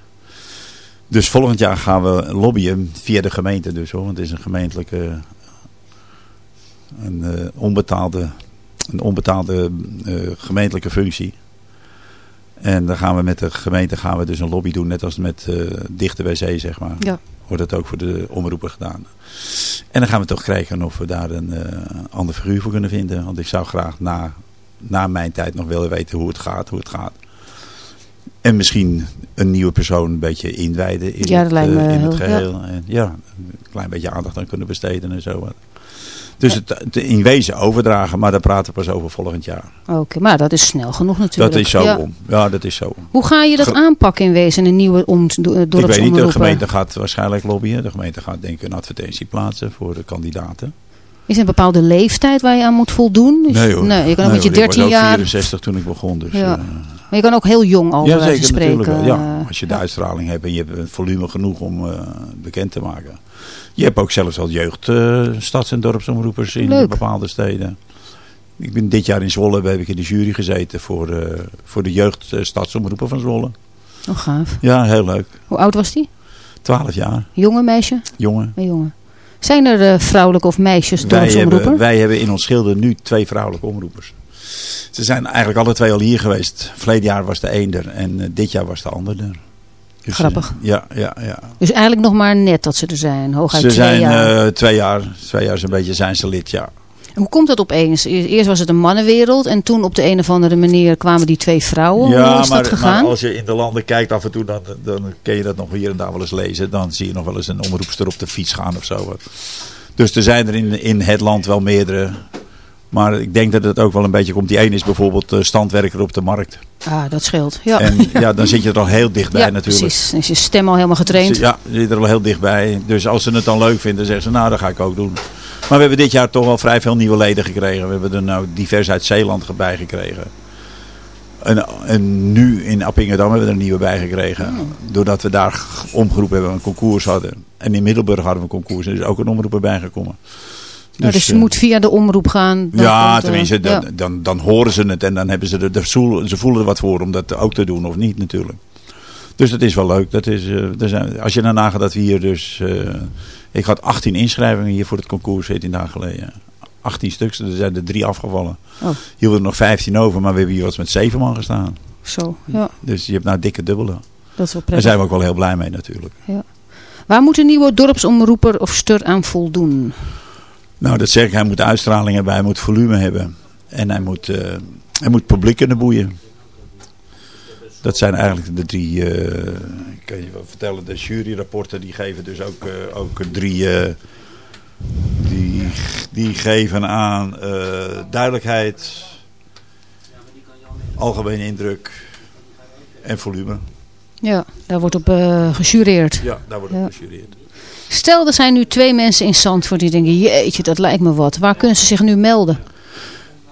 Dus volgend jaar gaan we lobbyen via de gemeente dus hoor. Want het is een gemeentelijke, een, eh, onbetaalde, een onbetaalde gemeentelijke functie. En dan gaan we met de gemeente gaan we dus een lobby doen, net als met eh dichte bij zee zeg maar. Ja. Wordt dat ook voor de omroepen gedaan. En dan gaan we toch kijken of we daar een eh, ander figuur voor kunnen vinden. Want ik zou graag na, na mijn tijd nog willen weten hoe het gaat, hoe het gaat. En misschien een nieuwe persoon een beetje inwijden in, Ja, het, eh, in heel- het geheel. En ja, een klein beetje aandacht aan kunnen besteden en zo. Dus het, het in wezen overdragen, maar daar praten we pas over volgend jaar. Oké, maar dat is snel genoeg natuurlijk. Dat is zo Ja. om. Ja, dat is zo om. Hoe ga je dat Ge- aanpakken in wezen, een nieuwe om, do- Ik weet niet, de gemeente gaat waarschijnlijk lobbyen. De gemeente gaat denk ik een advertentie plaatsen voor de kandidaten. Is er een bepaalde leeftijd waar je aan moet voldoen? Nee hoor. Nee, je kan ook Nee, met je hoor, ik was 13 ook jaar... 64 toen ik begon. Dus, Ja. eh, Maar je kan ook heel jong al ja, zeker spreken. natuurlijk wel. Ja, eh, als je de uitstraling hebt en je hebt volume genoeg om eh, bekend te maken. Je hebt ook zelfs al jeugd, eh, stads- en dorpsomroepers in Leuk. bepaalde steden. Ik ben dit jaar in Zwolle heb ik in de jury gezeten voor, eh, voor de jeugd eh, van Zwolle. Oh, gaaf. Ja, heel leuk. Hoe oud was die? 12 jaar, Jonge meisje? jongen. Een jongen. Zijn er vrouwelijke of meisjes Wij dorpsomroeper? hebben, wij hebben in ons schilder nu twee vrouwelijke omroepers. Ze zijn eigenlijk alle twee al hier geweest. Verleden jaar was de een er en dit jaar was de ander er. Dus, Grappig. ja, ja, ja. Dus eigenlijk nog maar net dat ze er zijn. Hooguit Ze twee zijn jaar. eh, twee jaar, twee jaar zo'n beetje zijn ze lid, ja. Hoe komt dat opeens? Eerst was het een mannenwereld en toen op de een of andere manier kwamen die twee vrouwen. Hoe ja, is maar, dat gegaan? maar als je in de landen kijkt af en toe, dan, dan kun je dat nog hier en daar wel eens lezen. Dan zie je nog wel eens een omroepster op de fiets gaan of zo. Dus er zijn er in, in het land wel meerdere. Maar ik denk dat het ook wel een beetje komt. Die ene is bijvoorbeeld eh, standwerker op de markt. Ah, dat scheelt. Ja, En ja, dan zit je er al heel dichtbij ja natuurlijk. precies. Dan is je stem al helemaal getraind. Ja, je zit er al heel dichtbij. Dus als ze het dan leuk vinden, zeggen ze, nou, dat ga ik ook doen. Maar we hebben dit jaar toch wel vrij veel nieuwe leden gekregen. We hebben er nou divers uit Zeeland bij gekregen. En, en nu in Appingedam hebben we er een nieuwe bij gekregen. Doordat we daar omgeroepen hebben, een concours hadden. En in Middelburg hadden we een concours. En er is ook een omroep erbij gekomen. Ja, dus je eh, moet via de omroep gaan. Ja, komt, eh, tenminste, ja. dan, dan, dan horen ze het en dan hebben ze er, de voelen, ze voelen er wat voor om dat ook te doen of niet natuurlijk. Dus dat is wel leuk. Dat is, zijn, als je dan nagaat dat we hier dus... ik had 18 inschrijvingen hier voor het concours 14 dagen geleden. 18 stuks, er zijn er drie afgevallen. Oh. Hielden er nog 15 over, maar we hebben hier wat met 7 man gestaan. Zo, ja, Dus je hebt nou dikke dubbele. dat is wel Daar zijn we ook wel heel blij mee natuurlijk. Waar moet een nieuwe dorpsomroeper of stur aan voldoen? Nou, dat zeg ik. Hij moet uitstraling hebben, hij moet volume hebben. En hij moet, eh, hij moet publiek kunnen boeien. Dat zijn eigenlijk de drie... eh, kan je wel vertellen, de juryrapporten die geven dus ook, eh, ook drie... die, die geven aan duidelijkheid, algemene indruk en volume. Ja, daar wordt op gejureerd. Ja, daar wordt Ja. op gejureerd. Stel, er zijn nu twee mensen in Zandvoort die denken, jeetje, dat lijkt me wat. Waar kunnen ze zich nu melden?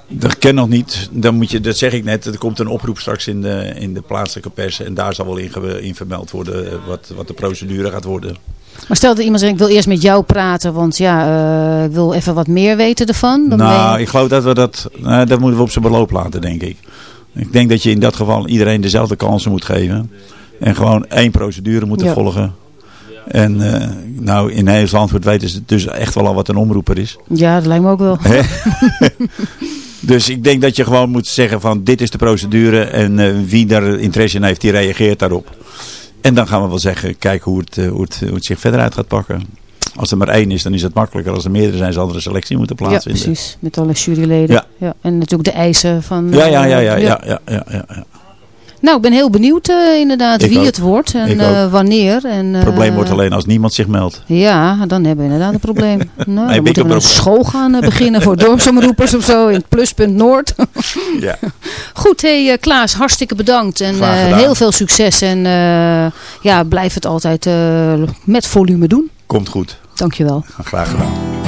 Dat ken nog niet. Dan moet je, dat zeg ik net, er komt een oproep straks in de, in de plaatselijke pers. En daar zal wel in, in vermeld worden eh, wat, wat de procedure gaat worden. Maar stel dat iemand zegt, ik wil eerst met jou praten, want ja, eh, ik wil even wat meer weten ervan. Dan nou, je- ik geloof dat we dat, nou, dat moeten we op zijn beloop laten, denk ik. Ik denk dat je in dat geval iedereen dezelfde kansen moet geven. En gewoon één procedure moeten Ja. volgen. En eh, nou, in heel Zandvoort weten ze dus echt wel al wat een omroeper is. Ja, dat lijkt me ook wel. Dus ik denk dat je gewoon moet zeggen van dit is de procedure en eh, wie daar interesse in heeft, die reageert daarop. En dan gaan we wel zeggen, kijk hoe het, eh, hoe het, hoe het zich verder uit gaat pakken. Als er maar één is, dan is het makkelijker. Als er meerdere zijn, zal er een selectie moeten Ja, plaatsvinden. precies. Met alle juryleden. Ja. En natuurlijk de eisen van... Ja, ja, ja, ja, ja, ja, ja, ja, ja. Nou, ik ben heel benieuwd eh, inderdaad Ik wie ook. het wordt en eh, wanneer. En, Het probleem eh, wordt alleen als niemand zich meldt. Ja, dan hebben we inderdaad een probleem. Nou, dan moeten we een school gaan beginnen voor dorpsomroepers of zo in het pluspunt Noord. Ja. Goed, hey, Klaas, hartstikke bedankt. En heel veel succes. En ja, blijf het altijd met volume doen. Komt goed. Dankjewel. Graag gedaan.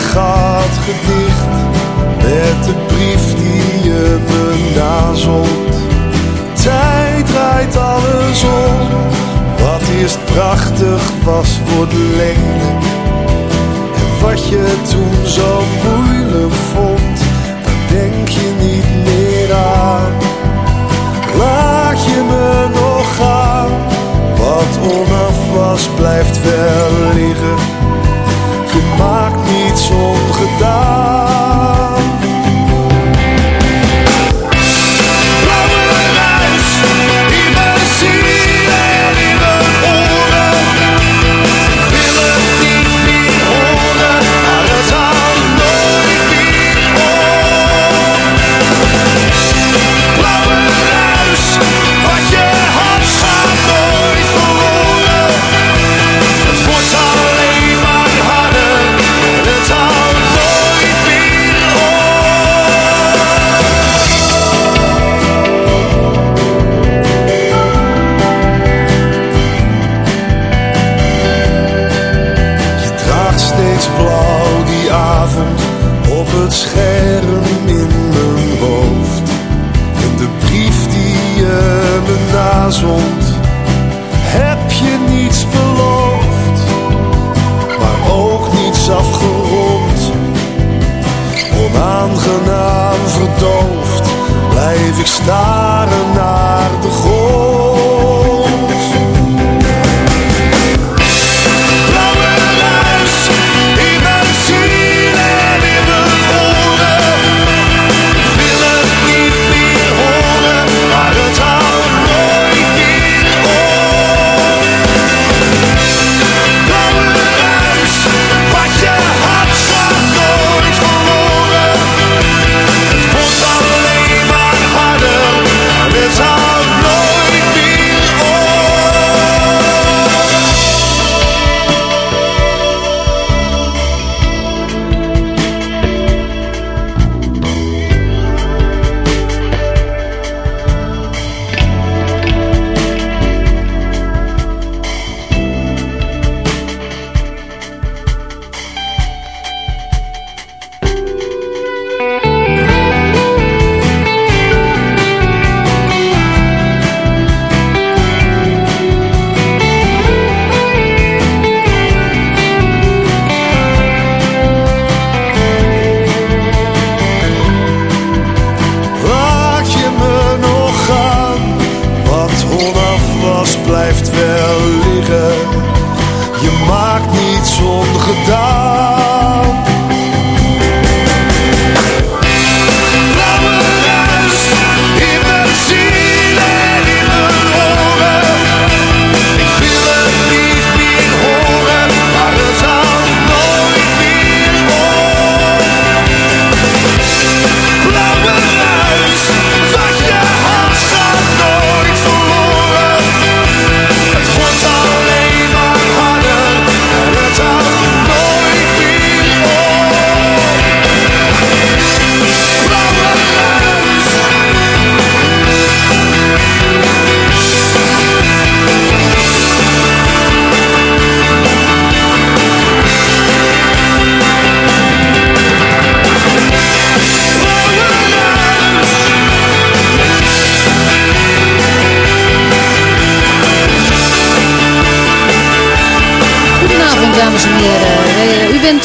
Gat gedicht met de brief die je me nazond. Tijd draait alles om, wat eerst prachtig was wordt lelijk. En wat je toen zo moeilijk vond, daar denk je niet meer aan. Laat je me nog gaan, wat onaf was blijft wel liggen. Maakt niets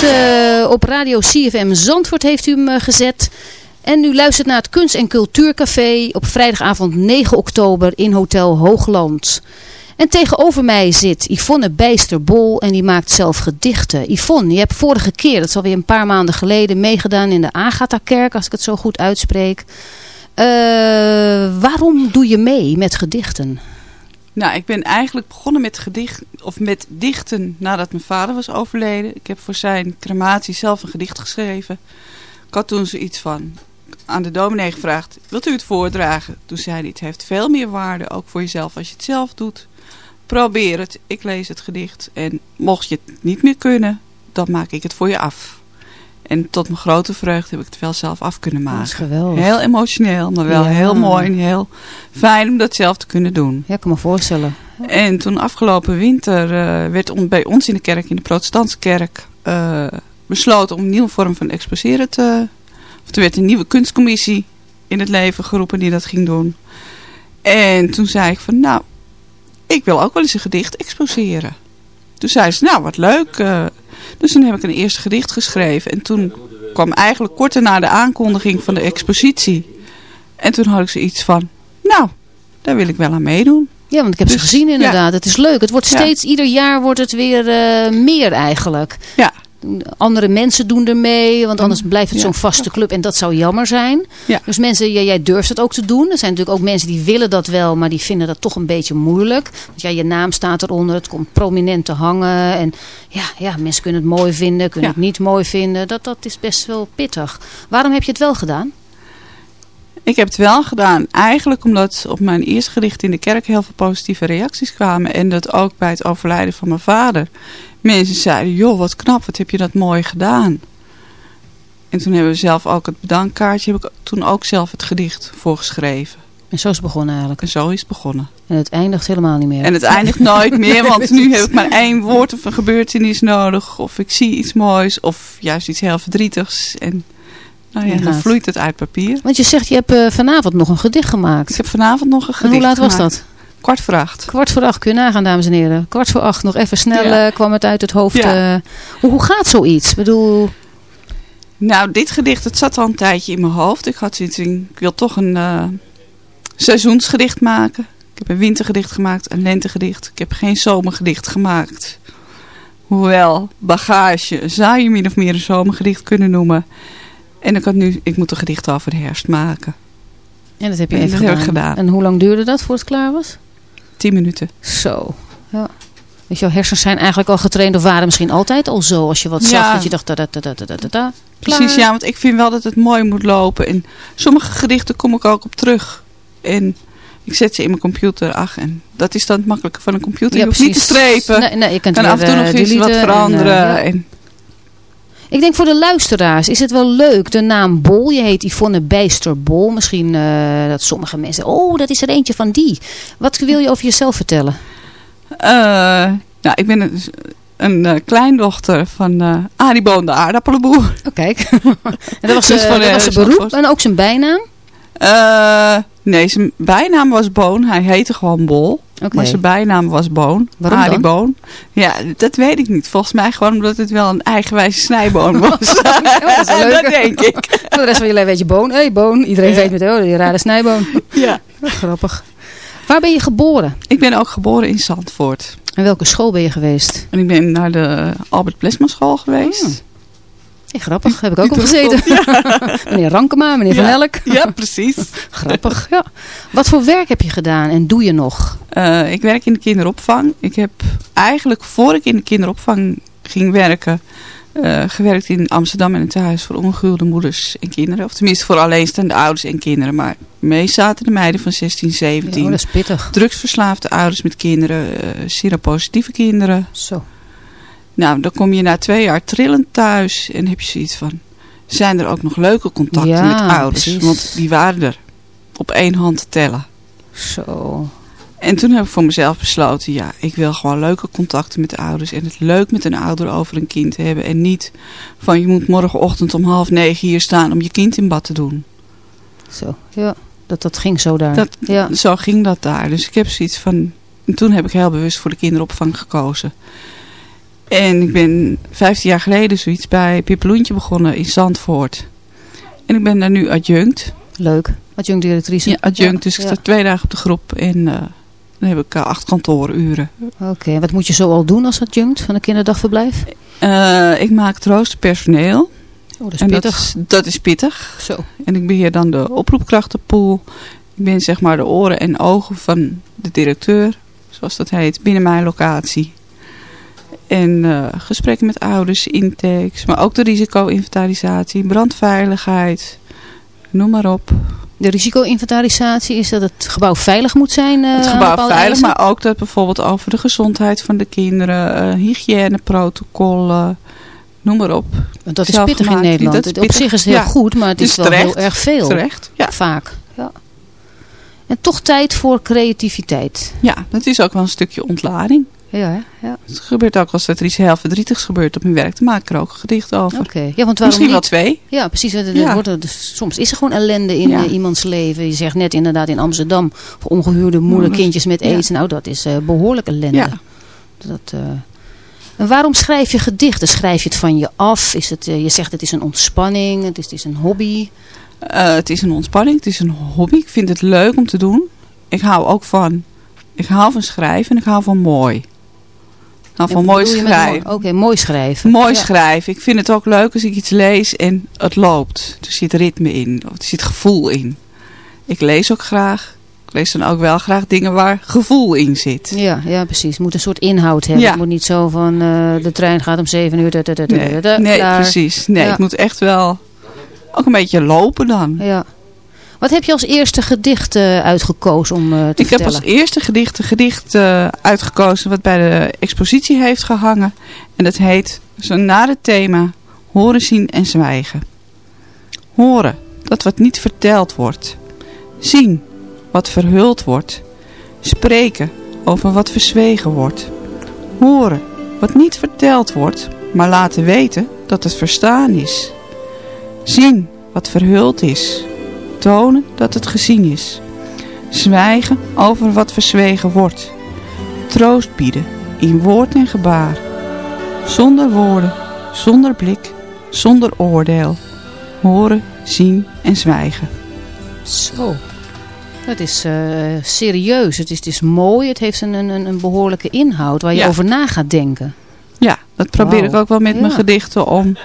bent eh, op radio CFM Zandvoort heeft u hem eh, gezet. En u luistert naar het Kunst- en Cultuurcafé op vrijdagavond 9 oktober in Hotel Hoogland. En tegenover mij zit Yvonne Bijsterbol en die maakt zelf gedichten. Yvonne, je hebt vorige keer, dat is alweer een paar maanden geleden, meegedaan in de Agatha-kerk, als ik het zo goed uitspreek. Eh, waarom doe je mee met gedichten? Nou, ik ben eigenlijk begonnen met gedicht of met dichten nadat mijn vader was overleden. Ik heb voor zijn crematie zelf een gedicht geschreven. Ik had toen zoiets van aan de dominee gevraagd: "Wilt u het voordragen?" Toen zei hij: "Het heeft veel meer waarde ook voor jezelf als je het zelf doet. Probeer het. Ik lees het gedicht en mocht je het niet meer kunnen, dan maak ik het voor je af." En tot mijn grote vreugde heb ik het wel zelf af kunnen maken. Dat is geweldig. Heel emotioneel, maar wel Ja. heel mooi en heel fijn om dat zelf te kunnen doen. Ja, ik kan me voorstellen. En toen afgelopen winter eh, werd on- bij ons in de kerk, in de protestantse kerk, eh, besloten om een nieuwe vorm van exposeren te... Of er werd een nieuwe kunstcommissie in het leven geroepen die dat ging doen. En toen zei ik van, nou, ik wil ook wel eens een gedicht exposeren. Toen zei ze, nou, wat leuk. eh. Dus toen heb ik een eerste gedicht geschreven. En toen kwam eigenlijk kort na de aankondiging van de expositie. En toen had ik zoiets van, nou, daar wil ik wel aan meedoen. Ja, want ik heb ze Dus, gezien inderdaad. Het is leuk. Het wordt Ja. steeds, ieder jaar wordt het weer eh, meer eigenlijk. Ja. Andere mensen doen er mee, want anders blijft het zo'n vaste club en dat zou jammer zijn. Ja. Dus mensen, ja, jij durft het ook te doen. Er zijn natuurlijk ook mensen die willen dat wel, maar die vinden dat toch een beetje moeilijk. Want ja, je naam staat eronder, het komt prominent te hangen. En ja, ja mensen kunnen het mooi vinden, kunnen Ja. het niet mooi vinden. Dat, dat is best wel pittig. Waarom heb je het wel gedaan? Ik heb het wel gedaan. Eigenlijk omdat op mijn eerste gedicht in de kerk heel veel positieve reacties kwamen. En dat ook bij het overlijden van mijn vader. Mensen zeiden, joh wat knap, wat heb je dat mooi gedaan. En toen hebben we zelf ook het bedankkaartje. Heb ik toen ook zelf het gedicht voorgeschreven. En zo is het begonnen eigenlijk. En zo is het begonnen. En het eindigt helemaal niet meer. En het eindigt nooit meer. Want nu heb ik maar één woord of een gebeurtenis nodig. Of ik zie iets moois. Of juist iets heel verdrietigs. En nou ja, dan vloeit het uit papier. Want je zegt, je hebt eh, vanavond nog een gedicht gemaakt. Ik heb vanavond nog een En gedicht hoe laat was gemaakt. dat? Kwart voor acht. Kwart voor acht, kun je nagaan, dames en heren. Kwart voor acht, nog even snel Ja. eh, kwam het uit het hoofd. Ja. eh. hoe, hoe gaat zoiets? Ik bedoel, Nou, dit gedicht, het zat al een tijdje in mijn hoofd. Ik had zoiets in, ik wil toch een eh, seizoensgedicht maken. Ik heb een wintergedicht gemaakt, een lentegedicht. Ik heb geen zomergedicht gemaakt. Hoewel, bagage zou je min of meer een zomergedicht kunnen noemen. En ik had nu, ik moet een gedicht over de herfst maken. en dat heb je En even gedaan. En hoe lang duurde dat voor het klaar was? Tien minuten. Zo, ja. Dus jouw hersens zijn eigenlijk al getraind of waren misschien altijd al zo. Als je wat zag, dat je dacht, da, da, da, da, da, da, da, klaar. Precies, ja, want ik vind wel dat het mooi moet lopen. En sommige gedichten kom ik ook op terug. En ik zet ze in mijn computer. Ach, en dat is dan het makkelijke van een computer. Ja, je hoeft niet te precies. strepen. Nee, nee, je kunt kan af en toe eh, nog eens wat deleten en, eh, veranderen. ja. En, Ik denk voor de luisteraars is het wel leuk. De naam Bol. Je heet Yvonne Bijsterbol. Misschien eh, dat sommige mensen... Oh, dat is er eentje van die. Wat wil je over jezelf vertellen? eh, nou, ik ben een, een eh, kleindochter van eh Arie Boon, de aardappelenboer. Oh, kijk. en dat was, Dus van, dat was zijn beroep en ook zijn bijnaam. Nee, zijn bijnaam was Boon. Hij heette gewoon Bol. Oké. Maar zijn bijnaam was Boon. Waarom Arie? Boon. Ja, dat weet ik niet. Volgens mij gewoon omdat het wel een eigenwijze snijboon was. dat is wel leuk. dat denk ik. Voor de rest van leven weet je Boon. Hé, hey, Boon. Iedereen Ja. weet met, oh, die rare snijboon. Ja. Grappig. Waar ben je geboren? Ik ben ook geboren in Zandvoort. En welke school ben je geweest? En ik ben naar de Albert Plesma school geweest. Oh. Grappig, heb ik ook op gezeten. meneer Rankema, meneer Van Ja. Elk. Ja, precies. Grappig, ja. Wat voor werk heb je gedaan en doe je nog? Eh, ik werk in de kinderopvang. Ik heb eigenlijk voor ik in de kinderopvang ging werken... eh, gewerkt in Amsterdam en het huis voor ongehuwde moeders en kinderen. Of tenminste voor alleenstaande ouders en kinderen. Maar mee zaten de meiden van 16, 17. Oh, dat is pittig. Drugsverslaafde ouders met kinderen. eh seropositieve kinderen. Zo. Nou, dan kom je na twee jaar trillend thuis en heb je zoiets van... Zijn er ook nog leuke contacten Ja, met ouders? precies. Want die waren er op één hand te tellen. Zo. En toen heb ik voor mezelf besloten, ja, ik wil gewoon leuke contacten met de ouders. En het leuk met een ouder over een kind hebben. En niet van je moet morgenochtend om half negen hier staan om je kind in bad te doen. Zo, ja. Dat, dat ging zo daar. Dat, ja. Zo ging dat daar. Dus ik heb zoiets van... En toen heb ik heel bewust voor de kinderopvang gekozen. En ik ben 15 jaar geleden zoiets bij Pippeloentje begonnen in Zandvoort. En ik ben daar nu adjunct. Leuk. Adjunct directrice. Ja, adjunct. dus ik sta twee dagen op de groep. En eh, dan heb ik eh, acht kantooruren. Oké, en wat moet je zo al doen als adjunct van een kinderdagverblijf? Eh, ik maak het roosterpersoneel. Oh, dat is en dat pittig. is, dat is pittig. Zo. En ik beheer dan de oproepkrachtenpool. Ik ben zeg maar de oren en ogen van de directeur, zoals dat heet, binnen mijn locatie. En eh, gesprekken met ouders, intakes, maar ook de risico-inventarisatie, brandveiligheid, noem maar op. De risico-inventarisatie is dat het gebouw veilig moet zijn? eh, het gebouw veilig, eisen? maar ook dat bijvoorbeeld over de gezondheid van de kinderen, eh, hygiëneprotocollen, noem maar op. Want dat is pittig in. Nederland. Op zich is het heel Ja. goed, maar het Dus is wel terecht. heel erg veel. Terecht? Ja. Vaak. Ja. En toch tijd voor creativiteit. ja, dat is ook wel een stukje ontlading. Ja, ja. Het gebeurt ook als er iets heel verdrietigs gebeurt op mijn werk. Dan maak ik er ook een gedicht over. Oké. Ja, want waarom Misschien wel twee. Ja, precies. Er- Ja. wordt dus soms is er gewoon ellende in Ja. eh, iemands leven. Je zegt net inderdaad in Amsterdam. Voor ongehuwde moeder, kindjes met Ja. aids. Nou, dat is eh, behoorlijk ellende. Ja. Dat, eh, En waarom schrijf je gedichten? Schrijf je het van je af? Is het, je zegt het is een ontspanning. Het is, het is een hobby. Het is een ontspanning. Het is een hobby. Ik vind het leuk om te doen. Ik hou ook van... Ik hou van schrijven en ik hou van mooi. En van mooi schrijven. Oké, mooi schrijven. Mooi Ja. schrijven. Ik vind het ook leuk als ik iets lees en het loopt. Er zit ritme in. Of er zit gevoel in. Ik lees ook graag. Ik lees dan ook wel graag dingen waar gevoel in zit. Ja, ja, precies. Het moet een soort inhoud hebben. Ja. Het moet niet zo van eh, de trein gaat om zeven uur. da, da, da, da, Nee, nee precies. Nee, Ja. het moet echt wel ook een beetje lopen dan. Ja. Wat heb je als eerste gedicht eh, uitgekozen om eh, te Ik heb als eerste gedicht een gedicht eh, uitgekozen wat bij de expositie heeft gehangen. En dat heet zo'n nare thema Horen, zien en zwijgen. Horen, dat wat niet verteld wordt. Zien, wat verhuld wordt. Spreken over wat verzwegen wordt. Horen, wat niet verteld wordt, maar laten weten dat het verstaan is. Zien, wat verhuld is. Tonen dat het gezien is. Zwijgen over wat verzwegen wordt. Troost bieden in woord en gebaar. Zonder woorden, zonder blik, zonder oordeel. Horen, zien en zwijgen. Zo. Het is eh, serieus. Het is, het is mooi. Het heeft een, een, een behoorlijke inhoud waar je Ja. over na gaat denken. Ja, dat probeer ik ook wel met mijn gedichten om.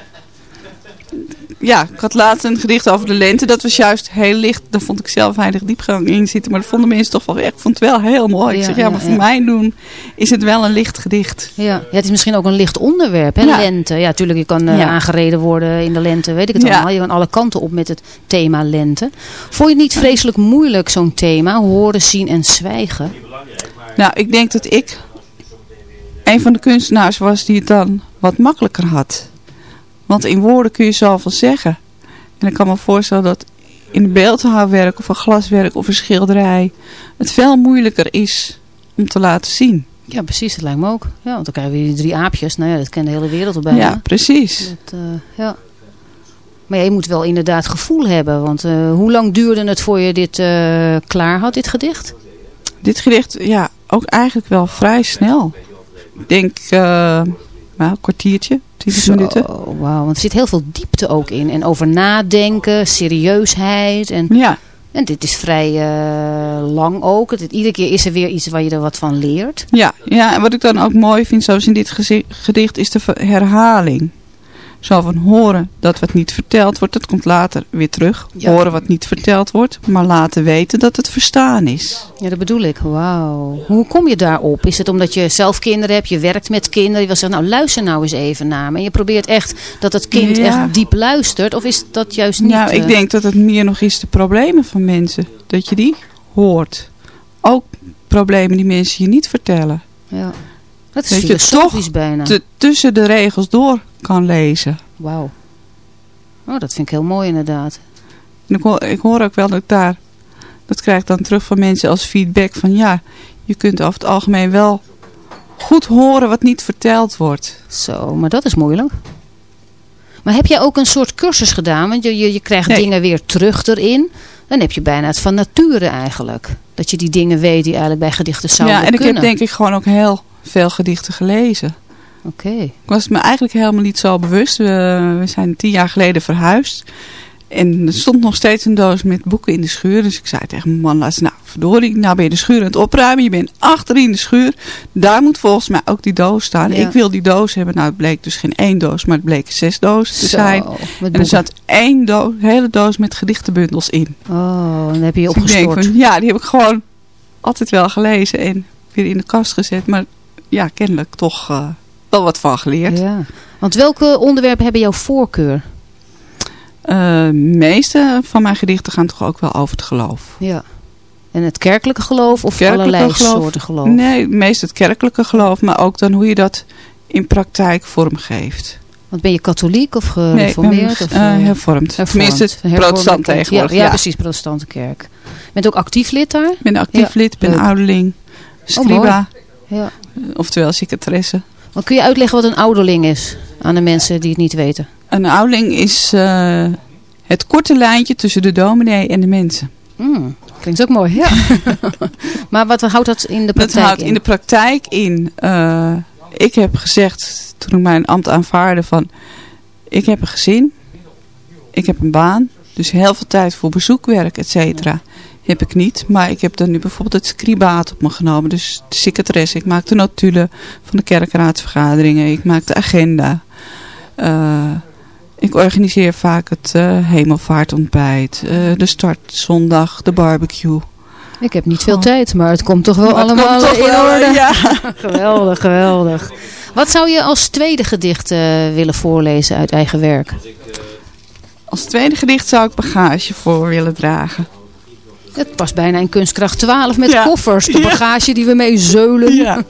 Ja, ik had laatst een gedicht over de lente. Dat was juist heel licht. Daar vond ik zelf weinig diepgang in zitten. Maar dat vonden mensen toch wel echt. Ik vond het wel heel mooi. ik zeg, ja, ja, maar voor ja. mij doen is het wel een licht gedicht. Ja. het is misschien ook een licht onderwerp. Hè? Lente. Ja, natuurlijk. Je kan eh, aangereden worden in de lente. Weet ik het allemaal. Je kan alle kanten op met het thema lente. Vond je het niet vreselijk moeilijk, zo'n thema? Horen, zien en zwijgen. Nou, ik denk dat ik een van de kunstenaars was die het dan wat makkelijker had. Want in woorden kun je zoveel zeggen. En ik kan me voorstellen dat in beeldhouwwerk of een glaswerk of een schilderij het veel moeilijker is om te laten zien. Ja, precies. Dat lijkt me ook. Ja, want dan krijgen we die drie aapjes. Nou ja, dat kent de hele wereld al bijna. Ja, precies. Dat, eh, ja. Maar ja, je moet wel inderdaad gevoel hebben. Want eh, hoe lang duurde het voor je dit eh, klaar had, dit gedicht? Dit gedicht, ja, ook eigenlijk wel vrij snel. Ik denk, nou, een kwartiertje, 20 Zo, minuten. Wauw, want er zit heel veel diepte ook in. En over nadenken, serieusheid. En, Ja, en dit is vrij eh, lang ook. Het, iedere keer is er weer iets waar je er wat van leert. Ja, ja, en wat ik dan ook mooi vind, zoals in dit gedicht, is de herhaling. Zo van horen dat wat niet verteld wordt, dat komt later weer terug. Ja. Horen wat niet verteld wordt, maar laten weten dat het verstaan is. Ja, dat bedoel ik. Wauw. Hoe kom je daarop? Is het omdat je zelf kinderen hebt, je werkt met kinderen. Je wil zeggen, nou luister nou eens even naar me. En je probeert echt dat het kind Ja. echt diep luistert. Of is dat juist niet? nou, ik eh, denk dat het meer nog is de problemen van mensen. Dat je die hoort. Ook problemen die mensen je niet vertellen. Ja. Dat is Dat je toch bijna. Tussen de regels door kan lezen. Wauw. Oh, dat vind ik heel mooi inderdaad. En ik hoor, ik hoor ook wel dat ik daar, dat krijg ik dan terug van mensen als feedback van ja, je kunt over het algemeen wel goed horen wat niet verteld wordt. Zo, maar dat is moeilijk. Maar heb jij ook een soort cursus gedaan? Want je, je, je krijgt Nee. dingen weer terug erin. Dan heb je bijna het van nature eigenlijk. Dat je die dingen weet die eigenlijk bij gedichten zouden ja, en ik kunnen. heb denk ik gewoon ook heel veel gedichten gelezen. Oké. Ik was me eigenlijk helemaal niet zo bewust. We, we zijn tien jaar geleden verhuisd. En er stond nog steeds een doos met boeken in de schuur. Dus ik zei tegen mijn man laatst, nou verdorie, nou ben je de schuur aan het opruimen. Je bent achter in de schuur. Daar moet volgens mij ook die doos staan. Ja. Ik wil die doos hebben. Nou het bleek dus geen één doos, maar het bleek zes dozen te Zo, zijn. En er zat één doos, hele doos met gedichtenbundels in. Oh, dan heb je je Dus opgestort. van, ja, die heb ik gewoon altijd wel gelezen en weer in de kast gezet. Maar ja, kennelijk toch eh, wel wat van geleerd. Ja. Want welke onderwerpen hebben jouw voorkeur? Eh, De meeste van mijn gedichten gaan toch ook wel over het geloof. Ja. En het kerkelijke geloof of Kerkelijke allerlei geloof? soorten geloof? Nee, meest het kerkelijke geloof, maar ook dan hoe je dat in praktijk vormgeeft. Want ben je katholiek of Nee, ik ben gereformeerd? of, eh, eh, hervormd. hervormd? Tenminste, protestant tegenwoordig. Ja, Ja, ja, precies, protestante kerk. Bent ook actief lid daar? Ik ben actief Ja, lid, ben leuk. Oh, ouderling, scriba, Ja. Oftewel secretaresse. Maar kun je uitleggen wat een ouderling is aan de mensen die het niet weten? Een ouderling is eh, het korte lijntje tussen de dominee en de mensen. Hmm, klinkt ook mooi. Ja. maar wat houdt dat in de Dat praktijk houdt in de praktijk in. eh, ik heb gezegd toen ik mijn ambt aanvaarde van ik heb een gezin, ik heb een baan, dus heel veel tijd voor bezoekwerk, et cetera. Heb ik niet, maar ik heb dan nu bijvoorbeeld het scribaat op me genomen. Dus de secretaresse, ik maak de notulen van de kerkraadsvergaderingen, ik maak de agenda. Eh, ik organiseer vaak het eh, hemelvaartontbijt, eh, de startzondag, de barbecue. Ik heb niet veel Oh. tijd, maar het komt toch wel Maar allemaal toch in wel, orde. ja. geweldig, geweldig. Wat zou je als tweede gedicht willen voorlezen uit eigen werk? Als tweede gedicht zou ik bagage voor willen dragen. Het past bijna in Kunstkracht 12 met Ja. koffers. De Ja. bagage die we mee zeulen. Ja.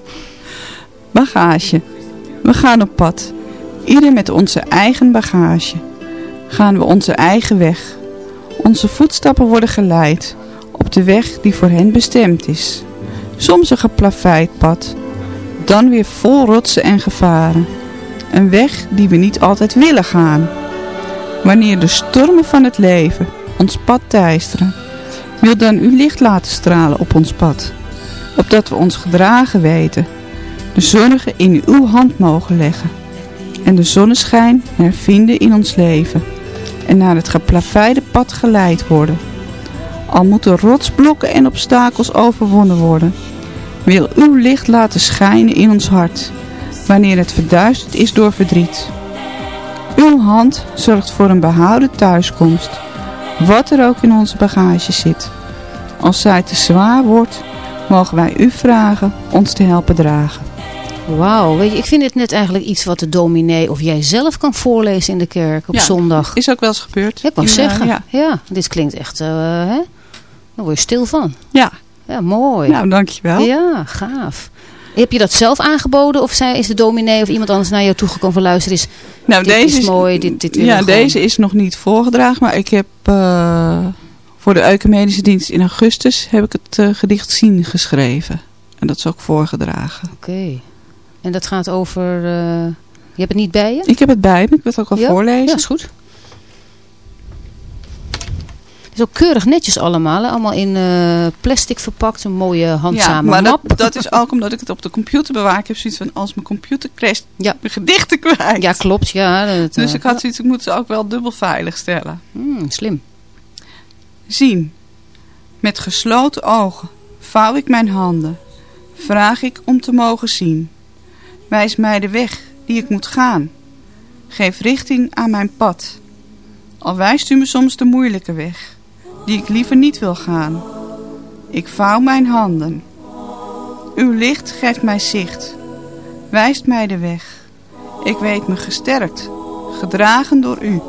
Bagage. We gaan op pad. Ieder met onze eigen bagage. Gaan we onze eigen weg. Onze voetstappen worden geleid. Op de weg die voor hen bestemd is. Soms een geplaveid pad. Dan weer vol rotsen en gevaren. Een weg die we niet altijd willen gaan. Wanneer de stormen van het leven ons pad teisteren. Wil dan uw licht laten stralen op ons pad. Opdat we ons gedragen weten. De zorgen in uw hand mogen leggen. En de zonneschijn hervinden in ons leven. En naar het geplaveide pad geleid worden. Al moeten rotsblokken en obstakels overwonnen worden. Wil uw licht laten schijnen in ons hart. Wanneer het verduisterd is door verdriet. Uw hand zorgt voor een behouden thuiskomst. Wat er ook in onze bagage zit. Als zij te zwaar wordt, mogen wij u vragen ons te helpen dragen. Wauw, weet je, ik vind dit net eigenlijk iets wat de dominee of jij zelf kan voorlezen in de kerk op Ja. zondag. Is ook wel eens gebeurd. Ik wou eh, zeggen. Ja. Ja. dit klinkt echt, eh, hè? Daar word je stil van. ja, Ja, mooi. nou dankjewel. Ja, gaaf. Heb je dat zelf aangeboden of zij, is de dominee of iemand anders naar jou toegekomen van luister eens, nou, dit is mooi, dit- dit ja, gewoon. deze is nog niet voorgedragen, maar ik heb eh, voor de Eumedische dienst in augustus heb ik het eh, gedicht Zien geschreven. En dat is ook voorgedragen. oké. En dat gaat over, eh, je hebt het niet bij je? Ik heb het bij me, ik wil het ook al Ja? voorlezen. Ja, is goed. Het is ook keurig netjes allemaal, hè? allemaal in eh, plastic verpakt, een mooie handzame maar map. dat, dat is ook omdat ik het op de computer bewaar. Ik heb zoiets van, als mijn computer crasht, Ja. mijn gedichten kwijt. Ja, klopt. Ja, dat, Dus eh, ik had zoiets, ik moet ze ook wel dubbel veilig stellen. hmm, slim. Zien. Met gesloten ogen vouw ik mijn handen. Vraag ik om te mogen zien. Wijs mij de weg die ik moet gaan. Geef richting aan mijn pad. Al wijst u me soms de moeilijke weg, die ik liever niet wil gaan. Ik vouw mijn handen. Uw licht geeft mij zicht. Wijst mij de weg. Ik weet me gesterkt, gedragen door u.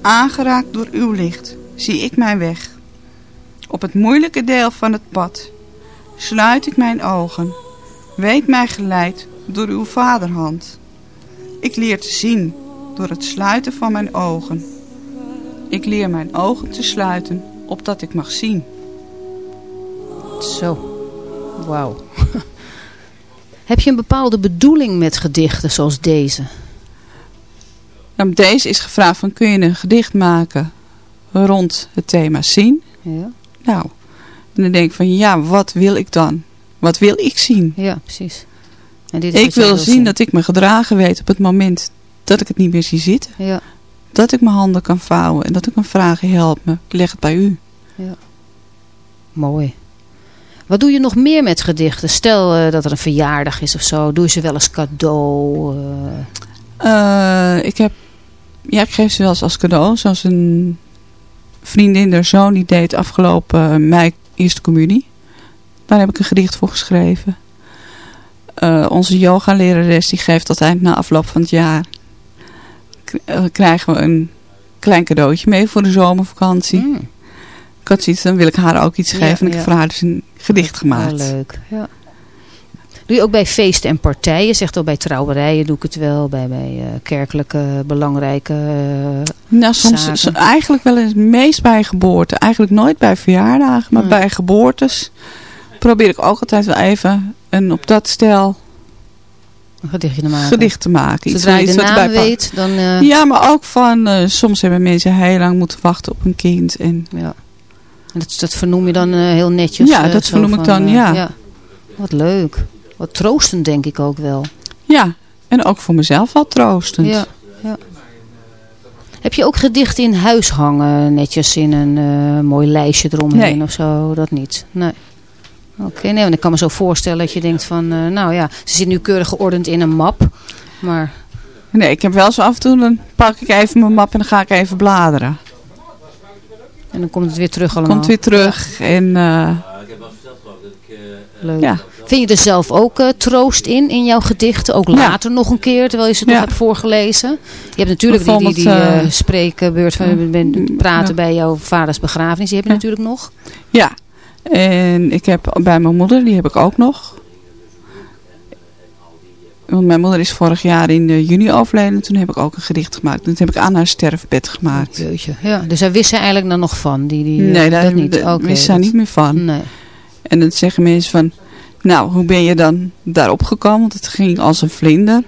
Aangeraakt door uw licht, zie ik mijn weg. Op het moeilijke deel van het pad sluit ik mijn ogen. Weet mij geleid door uw vaderhand. Ik leer te zien door het sluiten van mijn ogen. Ik leer mijn ogen te sluiten, opdat ik mag zien. Zo. Wauw. Heb je een bepaalde bedoeling met gedichten zoals deze? Nou, deze is gevraagd van kun je een gedicht maken rond het thema zien? Ja, Nou, en dan denk ik van ja, wat wil ik dan? Wat wil ik zien? ja precies. En dit Ik wil zien dat ik me gedragen weet op het moment dat ik het niet meer zie zitten. Ja, Dat ik mijn handen kan vouwen en dat ik kan vragen, help me, ik leg het bij u. mooi. Wat doe je nog meer met gedichten? Stel eh, dat er een verjaardag is of zo. Doe je ze wel als cadeau? eh? Eh, ik heb, ja, ik geef ze wel eens als cadeau. Zoals een vriendin, der zoon, die deed afgelopen mei eerste communie. Daar heb ik een gedicht voor geschreven. Onze yogalerares die geeft altijd na afloop van het jaar krijgen we een klein cadeautje mee voor de zomervakantie. Mm, Ik had zoiets, dan wil ik haar ook iets Ja, geven. En ik ja. heb voor haar dus een gedicht gemaakt. wel leuk. Ja. Doe je ook bij feesten en partijen? Je zegt al bij trouwerijen doe ik het wel. Bij, bij eh, kerkelijke belangrijke... eh, Nou, soms zaken. eigenlijk wel eens meest bij geboorte. Eigenlijk nooit bij verjaardagen, maar Hmm. bij geboortes probeer ik ook altijd wel even een op dat stel een gedichtje te maken. gedicht te maken. Iets Zodra je de iets wat naam weet, dan... eh, Ja, maar ook van, eh, soms hebben mensen heel lang moeten wachten op een kind. En Ja. En dat, dat vernoem je dan eh, heel netjes? Ja, dat vernoem ik dan, ja. Wat leuk. Wat troostend denk ik ook wel. ja, en ook voor mezelf wel troostend. Ja, ja. Heb je ook gedichten in huis hangen, netjes in een mooi lijstje eromheen Nee. of zo? Dat niet? Nee. Oké, nee, want ik kan me zo voorstellen dat je denkt van, eh, nou ja, ze zit nu keurig geordend in een map. Maar Nee, ik heb wel zo af en toe, dan pak ik even mijn map en dan ga ik even bladeren. en dan komt het weer terug allemaal. Komt weer terug en eh, Leuk. ja. Vind je er zelf ook eh, troost in, in jouw gedichten? Ook Ja. later nog een keer, terwijl je ze nog Ja. hebt voorgelezen? Je hebt natuurlijk die, die, die eh, eh, spreekbeurt van ben- praten bij jouw vaders begrafenis. Die heb je natuurlijk nog. Ja, en ik heb bij mijn moeder, die heb ik ook nog. Want mijn moeder is vorig jaar in eh, juni overleden. En toen heb ik ook een gedicht gemaakt. Dat heb ik aan haar sterfbed gemaakt. Jeetje. Ja, dus daar wist ze eigenlijk dan nog van? Die, die, eh, nee, daar dat niet. daar Oké, wist zij dat- niet meer van. Nee. En dan zeggen mensen van... Nou, hoe ben je dan daarop gekomen? Want het ging als een vlinder.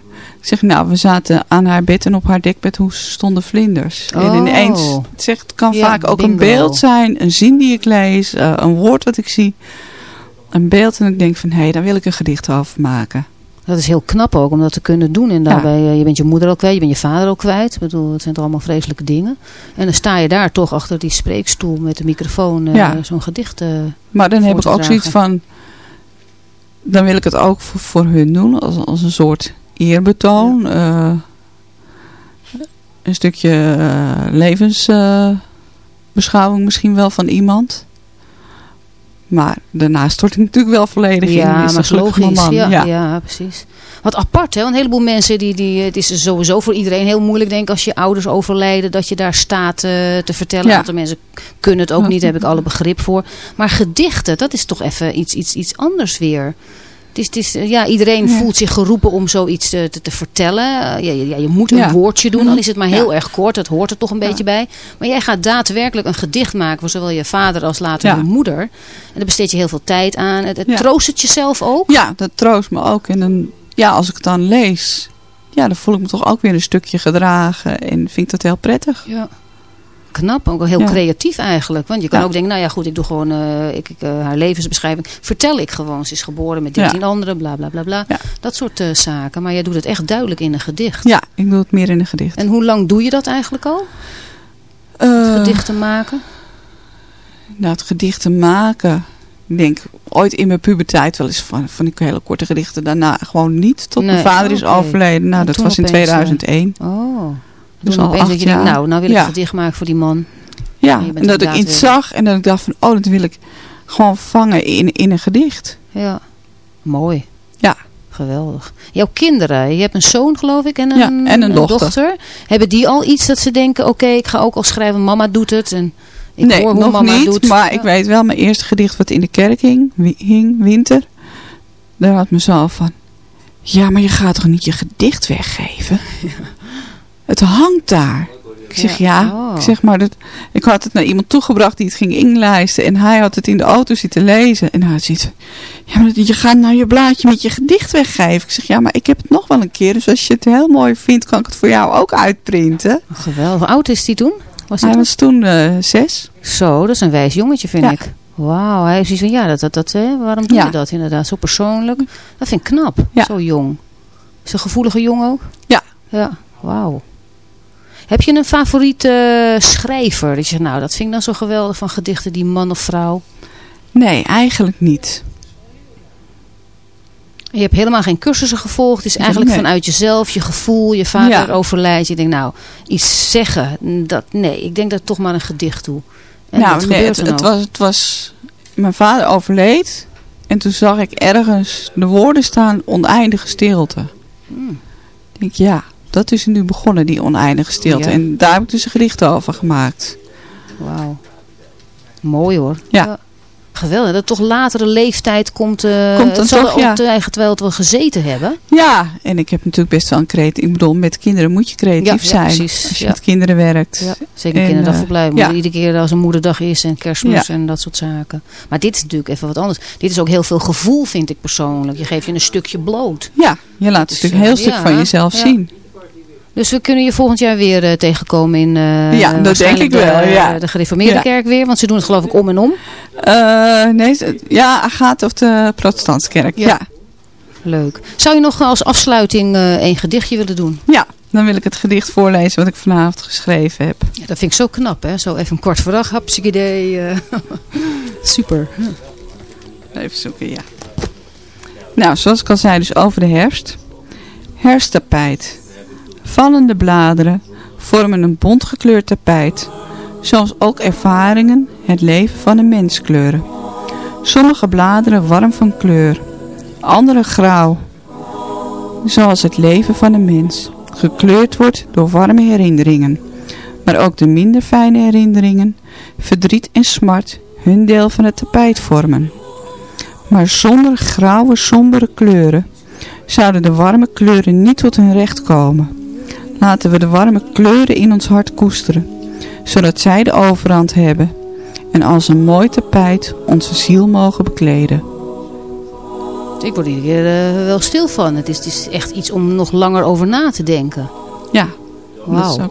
Ik zeg, nou, we zaten aan haar bed en op haar dekbed hoe stonden vlinders. En Oh. ineens, het, zegt, het kan Ja, vaak ook een beeld zijn, een zin die ik lees, eh, een woord wat ik zie. Een beeld en ik denk van, hé, hey, daar wil ik een gedicht over maken. Dat is heel knap ook om dat te kunnen doen. En daarbij, je bent je moeder al kwijt, je bent je vader al kwijt. Ik bedoel, het zijn toch allemaal vreselijke dingen. En dan sta je daar toch achter die spreekstoel met de microfoon eh, Ja. zo'n gedicht. eh, Maar dan heb ik ook zoiets van, dan wil ik het ook voor, voor hun doen, als, als een soort eerbetoon. eh, een stukje eh, levensbeschouwing misschien wel van iemand. Maar daarna stort ik natuurlijk wel volledig in. Ja, Is maar logisch. Ja, Ja. ja. precies. Wat apart, hè? Want een heleboel mensen, die, die, het is sowieso voor iedereen heel moeilijk, denk ik, als je ouders overlijden, dat je daar staat eh, te vertellen. Ja. Een aantal mensen kunnen het ook niet, daar heb ik alle begrip voor. Maar gedichten, dat is toch even iets, iets, iets anders weer. Het is, het is, eh, ja, iedereen Ja. voelt zich geroepen om zoiets te, te, te vertellen. Eh, ja, ja, je moet een Ja. woordje doen, dan is het maar heel erg kort. Dat hoort er toch een beetje bij. Maar jij gaat daadwerkelijk een gedicht maken voor zowel je vader als later je moeder. En daar besteed je heel veel tijd aan. Het, troost het jezelf ook? Ja, dat troost me ook. En dan, ja, als ik het dan lees, ja, dan voel ik me toch ook weer een stukje gedragen. En vind ik dat heel prettig. Ja. Knap, ook heel Ja. creatief eigenlijk. Want je kan Ja. ook denken, nou ja goed, ik doe gewoon eh, ik, ik, eh, haar levensbeschrijving. Vertel ik gewoon, ze is geboren met 13 anderen, bla bla bla bla. Ja. Dat soort eh, zaken. Maar jij doet het echt duidelijk in een gedicht. Ja, ik doe het meer in een gedicht. En hoe lang doe je dat eigenlijk al? Gedichten maken? Nou, het gedichten maken. Ik denk ooit in mijn puberteit wel eens van, van die hele korte gedichten. Daarna gewoon niet. Tot mijn vader is oké. overleden. Nou, En dat was in opeens, eh, 2001. Oh. Dus al opeens acht dat je denkt, jaar. nou, nou wil ik Ja. gedicht maken voor die man. Ja, en dat ik iets zag. En dat ik dacht van, oh, dat wil ik gewoon vangen in, in een gedicht. Ja. Mooi. Ja. Geweldig. Jouw kinderen, je hebt een zoon geloof ik en een, Ja, en een dochter. Hebben die al iets dat ze denken, oké, ik ga ook al schrijven, mama doet het. En ik nee, hoor hoe nog mama niet. doet. Maar Ja. ik weet wel, mijn eerste gedicht wat in de kerk hing, wi- hing winter. Daar had me zo van, ja, maar je gaat toch niet je gedicht weggeven? Het hangt daar. Ik zeg Ja. ja, Oh. ik zeg maar, dat, ik had het naar iemand toegebracht die het ging inlijsten. En hij had het in de auto zitten lezen. En hij zoiets van, ja, maar je gaat nou je blaadje met je gedicht weggeven. Ik zeg ja, maar ik heb het nog wel een keer. Dus als je het heel mooi vindt, kan ik het voor jou ook uitprinten. Geweldig. Hoe oud is die toen? Was Hij toen? was toen eh, zes. Zo, dat is een wijs jongetje vind Ja. ik. Wauw, hij is iets van, ja, dat, dat, dat, hè? waarom doe Ja. je dat inderdaad? Zo persoonlijk. Dat vind ik knap, Ja. zo jong. Is een gevoelige jong ook? Ja. Ja, wauw. Heb je een favoriete eh, schrijver? Dat je nou, dat vind ik dan zo geweldig van gedichten, die man of vrouw. Nee, eigenlijk niet. Je hebt helemaal geen cursussen gevolgd. Het is eigenlijk Nee. vanuit jezelf, je gevoel, je vader Ja. overlijdt. Je denkt, nou, iets zeggen. Dat, nee, ik denk dat toch maar een gedicht doe. En nou, dat nee, gebeurt het, was, het was... Mijn vader overleed. En toen zag ik ergens de woorden staan, oneindige stilte. Hmm. Ik denk, ja, dat is nu begonnen, die oneindige stilte. Ja. En daar heb ik dus een gedicht over gemaakt. Wauw. Mooi hoor. Ja. Geweldig. Dat toch latere leeftijd komt. eh Komt het zal toch, ja. ook terwijl we gezeten hebben. Ja, en ik heb natuurlijk best wel een creatief... Ik bedoel, met kinderen moet je creatief Ja, ja, zijn. precies, Als je met kinderen werkt. Ja. Zeker En, kinderdagverblijf. eh, maar. Iedere keer als een moederdag is en kerstmis en dat soort zaken. Maar dit is natuurlijk even wat anders. Dit is ook heel veel gevoel vind ik persoonlijk. Je geeft je een stukje bloot. Ja, je laat een heel eh, stuk ja, van jezelf ja. zien. Dus we kunnen je volgend jaar weer eh, tegenkomen in eh, Ja, dat denk ik wel, de, ja. de gereformeerde Ja. kerk weer. Want ze doen het geloof ik om en om. Eh, nee, ja, Agatha of de protestantse kerk. Ja. Ja. Leuk. Zou je nog als afsluiting een gedichtje willen doen? ja, dan wil ik het gedicht voorlezen wat ik vanavond geschreven heb. Ja, dat vind ik zo knap, hè? Zo even een kwart voor acht, hapsik idee. Super. Even zoeken, ja. Nou, zoals ik al zei, dus over de herfst. Hersttapijt. Vallende bladeren vormen een bontgekleurd tapijt. Zoals ook ervaringen het leven van een mens kleuren. Sommige bladeren warm van kleur. Andere grauw. Zoals het leven van een mens. Gekleurd wordt door warme herinneringen. Maar ook de minder fijne herinneringen, verdriet en smart hun deel van het tapijt vormen. Maar zonder grauwe, sombere kleuren zouden de warme kleuren niet tot hun recht komen. Laten we de warme kleuren in ons hart koesteren, zodat zij de overhand hebben en als een mooi tapijt onze ziel mogen bekleden. Ik word hier eh, wel stil van. Het is, het is echt iets om nog langer over na te denken. Ja, ook